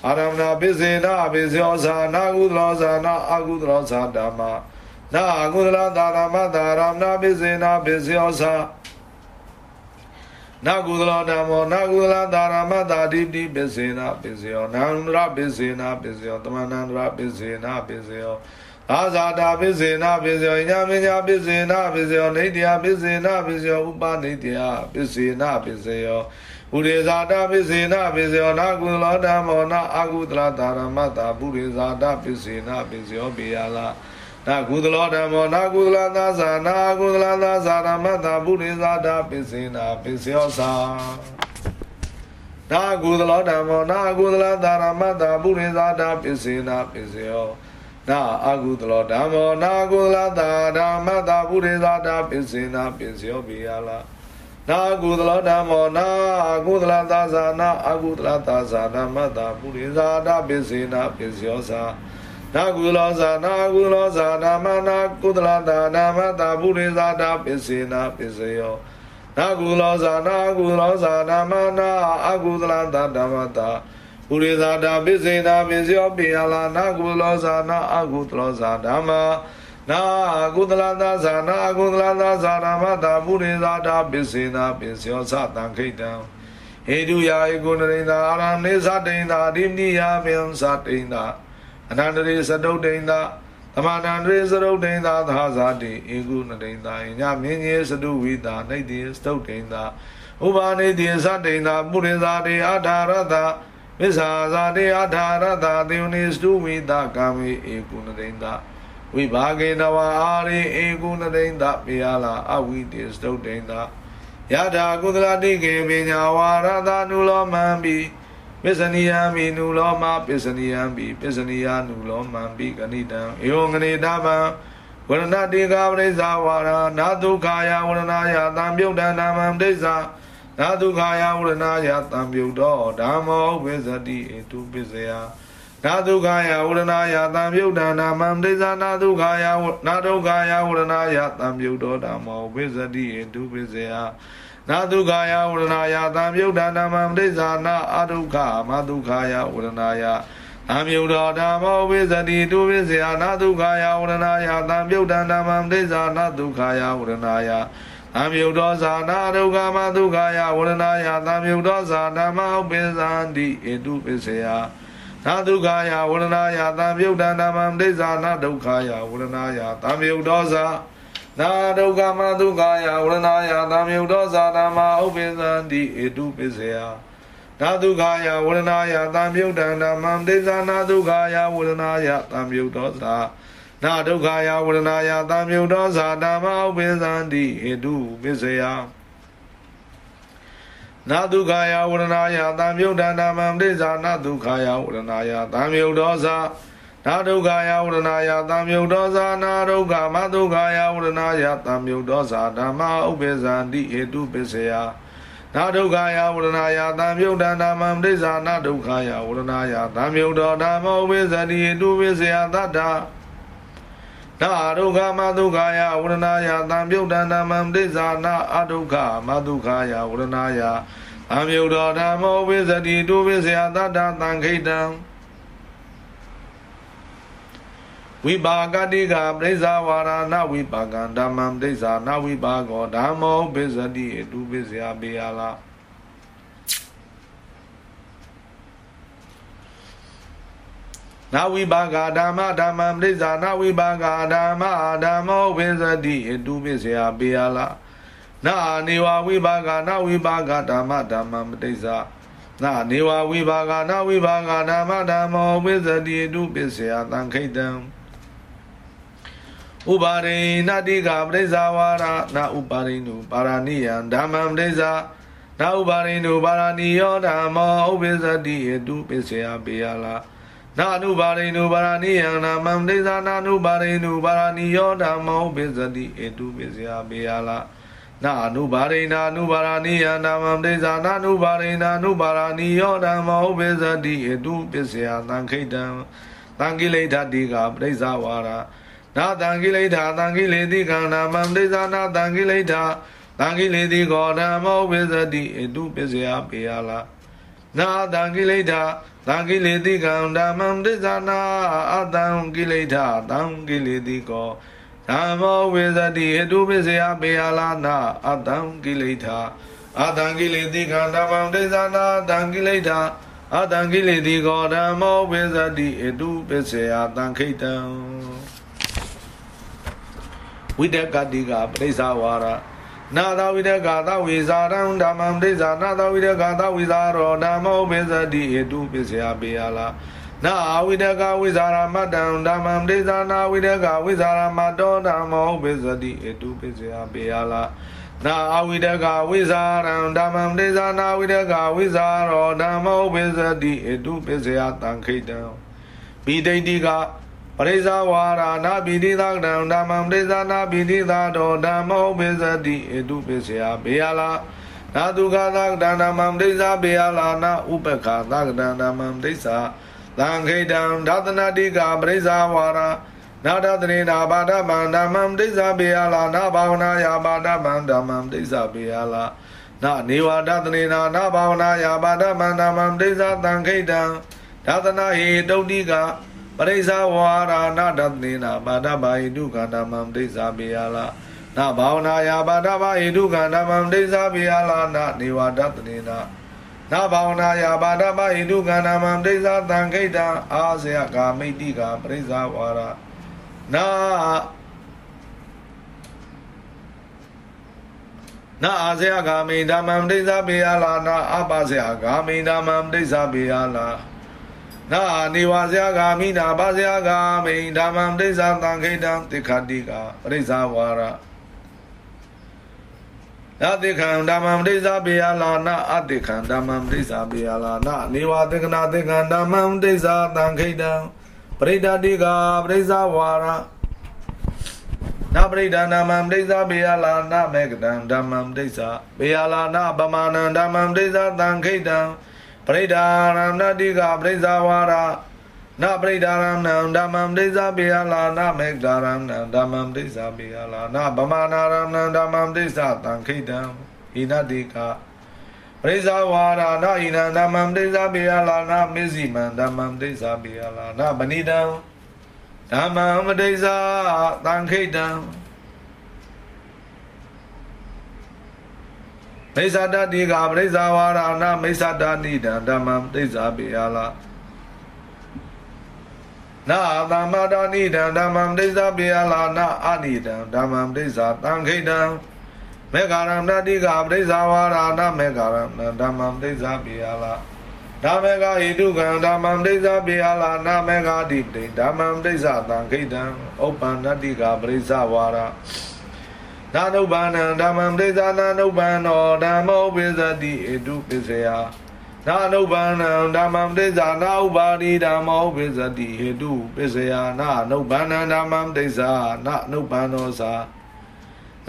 [SPEAKER 1] အာရမဏပိစေနာပိစေယောသာနာကုသလောသာနာအကုသလောသာဓမ္မနာအကုသလသာဓမ္မသာရမဏပိစေနာပိစေယောသာနာကုသလောဓမ္မောနာကုသလသာရမသာတိပိပိစေနာပိစေယောနန္ဒရပိစေနာပိစေယောတမနန္ဒရပိစေနာပိစေယောအာဇာတာပိစေနာပိစေယောညမညာပိစေနာပိစေယောနေတယပိစေနာပိစေယောဥပနေတယပိစေနာပိစေယော ပုရိဇာတပိစေနပိစေယောနာကုသလောဓမ္မောနာအာကုသလတာရမတ္တပုရိဇာတပိစေနပိစေယောပိယလာနာကုသလောဓမ္မောနာကုသလသာသနာကုသလသာသရမတ္တပုရိဇာတပိစေနပိစေယောသာနာကုသလောဓမ္မောနာကုသလသာရမတ္တပုရိဇာတပိစေနပိစေယောနာအာကုသလောဓမ္မောနာကုသလသာဓမ္မတ္တပုရိဇာတပိစေနပိစေယောပိယလာ နာကုသလဓမ္မောနာကုသလသာဇာနာအကုသလသာဇာနာမတ္တပုရိဇာနာပိစေနာပိစယောသာနာကုလောဇာနာကုလောဇာနာမနာကုသလသာနာမတ္တပုရိဇာနာပိစေနာပိစယောနာကုလောဇာနာကုလောဇာနာမနာအကုသလသာဓမ္မတာပုရိဇာတာပိစေနာပိစယောပိယလာနာကုလောဇာနာအကုသလောဇာဓမ္မာ နာကုသလသာဇာနာကုသလသာဇာနာမတာပုရိသတာပစ္စေနာပစ္စယောသတံခိတံဟေတုယာဧကုဏရိန္တာအာရမေသတိန္တာဒိမနိယပင်သတိန္တာအနန္တရေသတုတ်တိန္တာသမဏန္တရေသရုတ်တိန္တာသာဇာတိဧကုဏရိန္တာညမင်းကြီးသတုဝိတာနှိတိသတုတ်တိန္တာဥပါနေတိသတိန္တာပုရိသတေအာထာရတမစ္ဆာဇာတေအာထာရတသေဝနိသတုဝိတာကာမေဧကုဏရိန္တာ ဝိဘာဂေနဝအာရိဧကုဏတိန်တပိယလာအဝိတေစတုတိန်တယထာကုသလတိကေပညာဝါရသနုလောမံပိပစ္စနိယံမိနုလောမပစ္စနိယံပိပစ္စနိယနုလောမံပိဂဏိတံဧဝံဂဏိတဗံဝရဏတိကာပရိစ္ဆာဝါရနာဒုက္ခာယဝရဏယသံပြုတ်တနာမံဒိစ္ဆာနာဒုက္ခာယဝရဏယသံပြုတ်တော်ဓမ္မောဝိဇ္ဇတိဧတုပစ္စယ နာဒုက္ခယဝရဏယတံပြုတ်တနာမံဒိသနာဒုက္ခယနာဒုက္ခယဝရဏယတံပြုတ်တော်ဓမ္မောဝိဇ္ဇတိဣတုပိစေယနာဒုက္ခယဝရဏယတံပြုတ်တနာမံဒိသနာအဒုက္ခမဒုက္ခယဝရဏယအမြုတော်ဓမ္မောဝိဇ္ဇတိတုပိစေယနာဒုက္ခယဝရဏယတံပြုတ်တနာမံဒိသနာဒုက္ခယဝရဏယအသံယုတ်သောဇာနာဒုက္ခမဒုက္ခယဝရဏယသံယုတ်သောဇာဓမ္မဥပိသန္တိဧတုပစ္စယ နာဒုက္ခယဝရဏယသံယုတ်တဓမ္မံဒိဇာနာဒုက္ခယဝရဏယသံယုတ်သောဇာနာဒုက္ခမဒုက္ခယဝရဏယသံယုတ်သောဇာဓမ္မဥပိသန္တိဧတုပစ္စယနာဒုက္ခယဝရဏယသံယုတ်တဓမ္မံဒိဇာနာဒုက္ခယဝရဏယသံယုတ်သောဇာနာဒုက္ခယဝရဏယသံယုတ်သောဇာဓမ္မဥပိသန္တိဧတုပစ္စယ နာဒုက္ခယဝရဏယသံယုတ်တဓမ္မံဒိဇာနာဒုက္ခယဝရဏယသံယုတ်သောဇာနာဒုက္ခယဝရဏယသံယုတ်သောဇာနာဒုက္ခမဒုက္ခယဝရဏယသံယုတ်သောဇာဓမ္မဥပိသန္တိဧတုပစ္စယနာဒုက္ခယဝရဏယသံယုတ်တဓမ္မံဒိဇာနာဒုက္ခယဝရဏယသံယုတ်သောဓမ္မဥပိသန္တိဧတုပစ္စယသတ္တ နာဒုက္ခမဒုက္ခယဝရဏယသံယုတ်တဓမ္မံဒိဇာနာအဒုက္ခမဒုက္ခယဝရဏယအမြုတော်ဓမ္မောဝိဇ္ဇတိတုဝိဇ္ဇယတတ္တသံခိတံဝိပါကတိကပရိစ္ဆဝါရဏဝိပါကံဓမ္မံပရိစ္ဆာနဝိပါကောဓမ္မောဝိဇ္ဇတိတုဝိဇ္ဇယပေယလာ နာဝိပါကဓမ္မဓမ္မံပရိစ္ဆာနဝိပါကဓမ္မဓမ္မောဝိဇ္ဇတိတုဝိဇ္ဇယပေယလာနာနေဝဝိပါကနာဝိပါကဓမ္မဓမ္မမတိစ္ဆာနာနေဝဝိပါကနာဝိပါကဓမ္မဓမ္မောဝိဇ္ဇတိတုပစ္စယသံခိတံဥပါရိနတိကပရိစ္ဆာဝါရနာဥပါရိနုပါရဏိယံဓမ္မံပရိစ္ဆာနာဥပါရိနုပါရဏိယောဓမ္မောဥပစ္စတိတုပစ္စယပေယလာ နာနုပါရိနုပါရဏိယံနာမံပရိစ္ဆာနာနုပါရိနုပါရဏိယောဓမ္မောဥပစ္စတိတုပစ္စယပေယလာနာအနုပါရိနာအနုပါရဏိယနာမံဒိဇာနာအနုပါရိနာအနုပါရဏိယောဓမ္မောပိစတိအတုပစ္စယသံခိတံသံကိလေသာတိကပရိစ္ဆဝါရနာသံကိလေသာသံကိလေတိကံနာမံဒိဇာနာသံကိလေသာသံကိလေတိကောဓမ္မောပိစတိအတုပစ္စယပေယလာ နာသံကိလေသာသံကိလေတိကံဓမ္မံဒိဇာနာအတံကိလေသာသံကိလေတိကောဓမ္မောဝေဇတိဟတုပစ္စယပေယလာနာအတံကိလေသာအတံကိလေတိကံဓမ္မံဒိသနာတံကိလေသာအတံကိလေတိကောဓမ္မောဝေဇတိဟတုပစ္စယတံခိတံဝိတကတိကပရိစ္ဆဝါရ နာသဝိတကသဝိဇာရံဓမ္မံဒိသနာသဝိတကသဝိဇာရောဓမ္မောဝေဇတိဟတုပစ္စယပေယလာနာဝိဒကဝိဇာရမတံဓမ္မံဒိသနာဝိဒကဝိဇာရမတောဓမ္မောပိစတိအတုပိစယပေယလာနာအဝိဒကဝိဇာရံဓမ္မံဒိသနာဝိဒကဝိဇာရောဓမ္မောပိစတိအတုပိစယတံခိတံပိဋိတိက ပရိဇဝါရာနာပိတိသကံဓမ္မံဒိသနာပိတိသာတောဓမ္မောပိစတိအတုပိစယပေယလာနာတုခသကဓမ္မံဒိသပေယလာနာဥပက္ခသကဓမ္မံဒိသသံခိတံဒသနာတိကပရိစ္ဆာဝါရနာဒသနေနာဘာဒမံဓမ္မံဒိသပေယလာနာဘာဝနာယာဘာဒမံဓမ္မံဒိသပေယလာနာနေဝဒသနေနာနာဘာဝနာယာဘာဒမံဓမ္မံဒိသသံခိတံဒသနာဟိတုတ်တိက ပရိစ္ဆာဝါရနာဒသနေနာဘာဒဘာဟိတုကဓမ္မံဒိသပေယလာနာဘာဝနာယာဘာဒဘာဟိတုကဓမ္မံဒိသပေယလာနာနေဝဒသနေနာနာဘာဝနာယာဘာဒမဟိတုကန္နာမံဒိသသံခိတံအာဇယကာမိတိကပရိဇာဝါရနာနာအာဇယကာမိဓမ္မံဒိသပေယလာနာအပဇယကာမိဓမ္မံဒိသပေယလာ နာနိဝါဇယကာမိနာဘာဇယကာမိဓမ္မံဒိသသံခိတံတိခတိကပရိဇာဝါရနာတိခံဓမ္မံဒိသပေယလာနာအတိခံဓမ္မံဒိသပေယလာနာနေဝတေကနာတေခံဓမ္မံဒိသတံခိတံပရိဒတိကပရိဇဝါရနာပရိဒနာမံဒိသပေယလာနာမေကတံဓမ္မံဒိသပေယလာနာပမာဏံဓမ္မံဒိသတံခိတံ ပရိဒါရဏတိကပရိဇဝါရနာပရိဒါရဏံဓမ္မံဒိသပေယလာနာမေကဒါရဏံဓမ္မံဒိသပေယလာနာဗမနာရဏံဓမ္မံဒိသတံခိတံဟိနတိကပရိဇဝါရနာဟိနံဓမ္မံဒိသပေယလာနာမေဇိမံဓမ္မံဒိသပေယလာနာဗနိတံဓမ္မံမဒိသတံခိတံ မိစ္ဆာတတိကပရိစ္ဆာဝါရဏမိစ္ဆာတနိဒံဓမ္မံသိစ္စာပိယလာနာသမ္မာဒနိဒံဓမ္မံသိစ္စာပိယလာနာအနိဒံဓမ္မံသိစ္စာတံခိတံမေဃာရဏတိကပရိစ္ဆာဝါရဏမေဃာရဏဓမ္မံသိစ္စာပိယလာဓမ္မေကဟိတုကံဓမ္မံဒိဋ္ဌပိယလာနာမေကတိတိဓမ္မံဒိဋ္ဌသံခိတံဥပ္ပန္နတိကပရိစ္ဆဝါရ နာနုပ္ပန္နဓမ္မံဒိဋ္ဌနာနုပ္ပန္နောဓမ္မောပိသတိဣတုပိစယနာနုပ္ပန္နဓမ္မံဒိဋ္ဌနာဥပါရိဓမ္မောပိသတိဟိတုပိစယနာနုပ္ပန္နဓမ္မံဒိဋ္ဌနာနုပ္ပန္နောသာ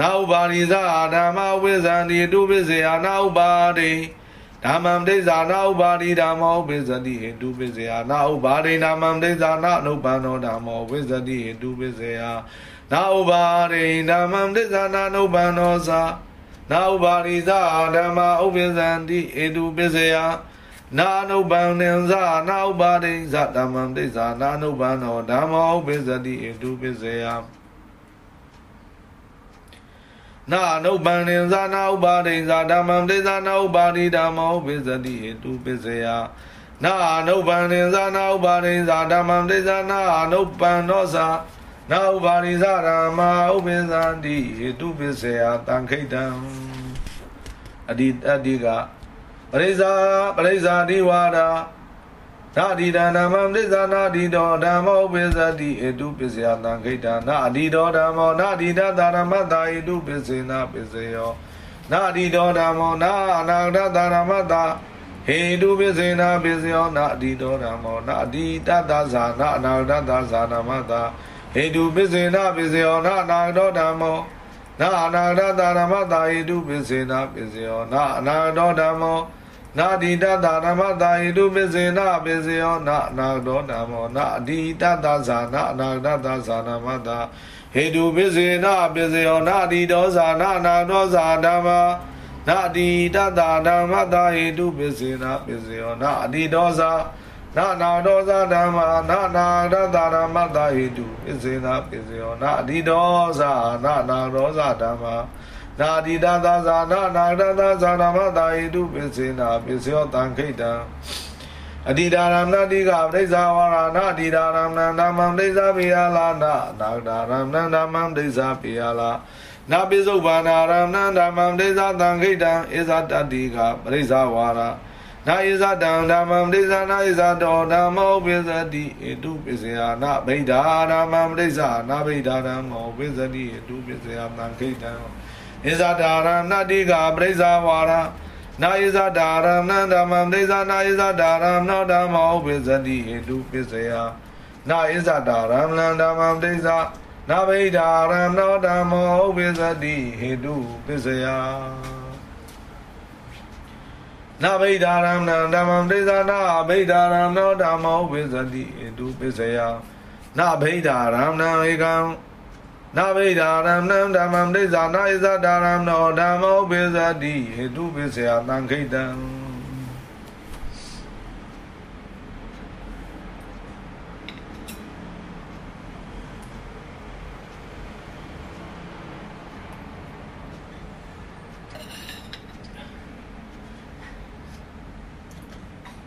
[SPEAKER 1] နာဥပါရိသဓမ္မဝိဇ္ဇန္တိတုပိစယနာဥပါရိဓမ္မံဒိဇာနာဥပါရိဓမ္မောပိစတိဟိတုပိစယနာဥပါရိဓမ္မံဒိဇာနာအနုပ္ပန္နောဓမ္မောပိစတိဟိတုပိစယ နာဥပါရိဓမ္မံဒိဇာနာအနုပ္ပန္နောသာနာဥပါရိသဓမ္မဥပိစန္တိဟိတုပိစယနာနုပ္ပန္နံဇာနာဥပါရိဇဓမ္မံဒိဇာနာအနုပ္ပန္နောဓမ္မောပိစတိဟိတုပိစယနာနုပ္ပန္နေဇာနာဥပါဒိဇာဓမ္မံတေဇာနာဥပါရိဓမ္မောပိစတိဟိတုပိစယနာနုပ္ပန္နေဇာနာဥပါဒိဇာဓမ္မံတေဇာနာနုပ္ပန္နောဇာ နာဥပါရိဇာဓမ္မာဥပိသန္တိဟိတုပိစယတံခိတံအဒီတတိကပရိဇာပရိဇာတိဝါဒနာဒီဒနာမံဒိသနာဒီတောဓမ္မောပိစတိအတုပစ္စယတံခိတနာအဒီတောဓမ္မောနာဒီတသာရမတ္တာအတုပစ္စေနာပစ္စယောနာဒီတောဓမ္မောနာအနာဂတသာရမတ္တာဟေတုပစ္စေနာပစ္စယောနာဒီတောဓမ္မောနာဒီတသဇာနာအနာဂတသာဇာနာမတ္တာ ဟေတုပစ္စေနာပစ္စယောနာအနာဂတောဓမ္မောနာအနာဂတသာရမတ္တာဟေတုပစ္စေနာပစ္စယောနာအနာဂတောဓမ္မောနာတိတတဓမ္မတာဟိတုပစ္စေနပစ္စယောနာအနာတောနမောနာအတိတတဇာနာအနာတတဇာနာမတာဟိတုပစ္စေနပစ္စယောနာအတိတောဇာနာအနာတောဇာဓမ္မနာတိတတဓမ္မတာဟိတုပစ္စေနပစ္စယောနာအတိတောဇာ နာနာတောဇာဓမ္မနာနာတတဓမ္မတာဟိတုပစ္စေနပစ္စယောနာအတိတောဇာနာနာတောဇာဓမ္မနာတိတသာဇာနာနာတသာဇာနာမတာယိတုပစ္စေနာပစ္စယောတံခိတံအတိဒါရမဏတိကပရိစ္ဆာဝရဏအတိဒါရမဏဓမ္မံပရိစ္ဆာပိယလာနာနာဒါရမဏဓမ္မံပရိစ္ဆာပိယလာနာပိစုဘာနာရမဏဓမ္မံပရိစ္ဆာတံခိတံဣဇတတိကပရိစ္ဆာဝရ နာဣဇတံဓမ္မံပရိစ္ဆာနာဣဇတောဓမ္မောပိစတိဣတုပစ္စယနာဗိဒာဓမ္မံပရိစ္ဆာနာဗိဒာဓမ္မောပိစတိဣတုပစ္စယတံခိတံဣဇဒာရဏတိကပရိစ္ဆာဝါရနာဣဇဒာရဏဓမ္မံဒိဇာနာဣဇဒာရဏဓမ္မောပိစတိဟိတုပစ္စယနာဣဇဒာရဏဓမ္မံဒိဇာနာဗိဒာရဏဓမ္မောပိစတိဟိတုပစ္စယ နာဗိဒာရဏဓမ္မံဒိဇာနာဗိဒာရဏဓမ္မောပိစတိဟိတုပစ္စယနာဗိဒာရဏဧကံနာဗိဒာရမဏဓမ္မံဒိသနာဣဇဒါရမနောဓမ္မောပိသတိဟေတုပိစယတံခိတံ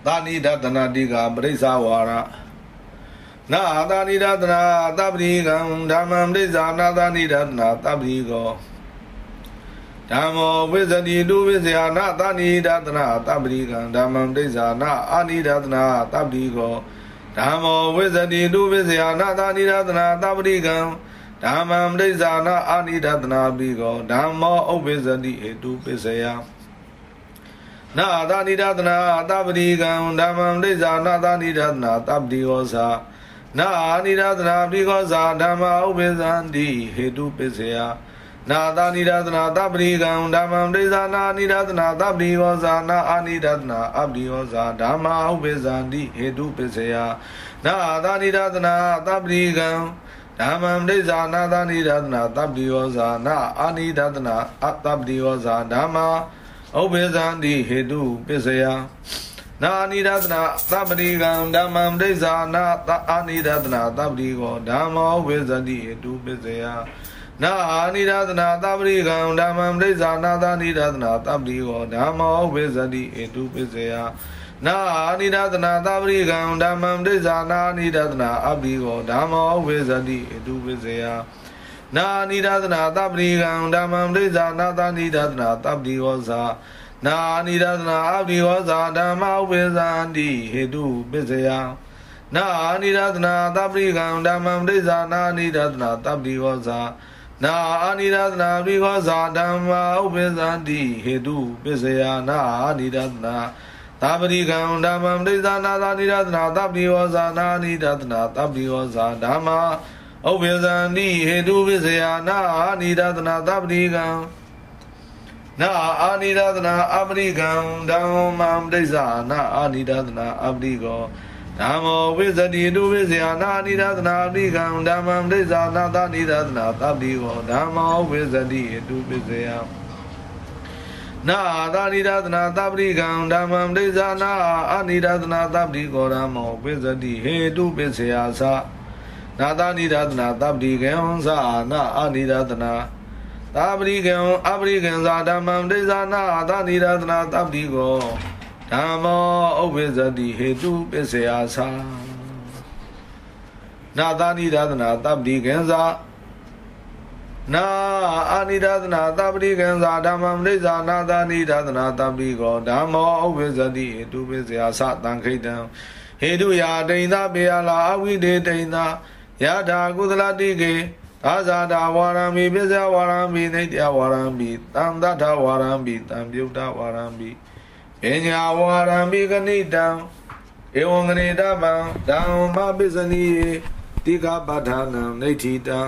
[SPEAKER 1] သာနိဒတနာတိကပရိစ္ဆဝါရနာသာနိရတနာသဗ္ဗိကံဓမ္မံဒိဇာနာသာနိရတနာသဗ္ဗိကောဓမ္မောဝိဇ္ဇတိတုဝိဇ္ဇာနာသာနိရတနာသဗ္ဗိကံဓမ္မံဒိဇာနာအာနိရတနာသဗ္ဗိကောဓမ္မောဝိဇ္ဇတိတုဝိဇ္ဇာနာသာနိရတနာသဗ္ဗိကံဓမ္မံဒိဇာနာအာနိရတနာပိကောဓမ္မောဥပ္ပဇ္ဇတိဟေတုပစ္စယ နာသာနိရတနာသဗ္ဗိကံဓမ္မံဒိဇာနာသာနိရတနာသဗ္ဗိကောသာနာနိရသနာပိခောဇာဓမ္မဥပိသန္တိဟေတုပစ္စယနာသနိရသနာတပရိကံဓမ္မံဒိသနာနိရသနာတပရိဟောဇာနာအာနိရသနာအပရိဟောဇာဓမ္မဥပိသန္တိဟေတုပစ္စယနာသနိရသနာတပရိကံဓမ္မံဒိသနာသနိရသနာတပရိဟောဇာနာအာနိရသနာအတပရိဟောဇာဓမ္မ ဥပိသန္တိဟေတုပစ္စယနာနိရတနာသဗ္ဗတိကံဓမ္မံဒိဇာနာသအာနိရတနာသဗ္ဗတိကောဓမ္မောဝိဇ္ဇတိအတုပစ္စယနာအာနိဒသနာသပရိကံဓမ္မံပရိစ္ဆာနာသနိဒသနာသပရိဟောဓမ္မောဥပိသတိဧတုပစ္စယနာအာနိဒသနာသပရိကံဓမ္မံပရိစ္ဆာနာနိဒသနာအပိဟောဓမ္မောဥပိသတိဧတုပစ္စယ နာနိဒသနာသပရိကံဓမ္မံပရိစ္ဆာနာသနိဒသနာသပရိဟောသာနာနိဒသနာအပိဟောသာဓမ္မောဥပိသတိဟေတုပစ္စယနာအာနိဒသနာသပရိကံဓမ္မံပရိစ္ဆာနာနိဒသနာသပရိဟောသာနာအာနိဒသနာပိခောဇာဓမ္မာဥပိသန္တိဟေတုပစ္စယနာအာနိဒသနာသဗ္ဗရိကံဓမ္မံပရိသနာသာနိဒသနာသဗ္ဗိဝဇာနာနိဒသနာသဗ္ဗိဝဇာဓမ္မာ ဥပိသန္တိဟေတုပစ္စယနာအာနိဒသနာသဗ္ဗရိကံနာအာနိဒသနာအပရိကံဓမ္မံပရိသနာအာနိဒသနာအပရိကောဓမ္မောဝိဇ္ဇတိတုဝိဇ္ဇယနာနိဒသနာပိကံဓမ္မံဒိဇာနာသနိဒသနာသဗ္ဗိဝဓမ္မောဝိဇ္ဇတိတုပိဇယနာသာနိဒသနာသဗ္ဗိကံဓမ္မံဒိဇာနာအနိဒသနာသဗ္ဗိကောဓမ္မောဝိဇ္ဇတိဟေတုပိဇယသ နာသနိဒသနာသဗ္ဗိကံသနာအနိဒသနာသဗ္ဗိကံအပရိကံသာဓမ္မံဒိဇာနာသနိဒသနာသဗ္ဗိကောဓမ္မောဥပ္ပဇ္ဇတိဟေတုပစ္စယသာနာသနိဒသနာတပ္တိကံသာနာအာနိဒသနာတပ္တိကံသာဓမ္မမရိဇာနာသနိဒသနာတပ္တိကောဓမ္မောဥပ္ပဇ္ဇတိဟေတုပစ္စယသတံခိတံဟေတုယာတိန်သာပေယလာအဝိဒေတိန်သာ ယထာကုသလတိကေသာဇာတာဝါရမိပစ္စယဝါရမိနိတ္တဝါရမိတံတထဝါရမိတံပြုတ်တဝါရမိပညာဝါရမိကနိတံဧဝံဂနေတပံဓမ္မပစ္စနိတိကပဋ္ဌာနံနေဋ္ဌိတံ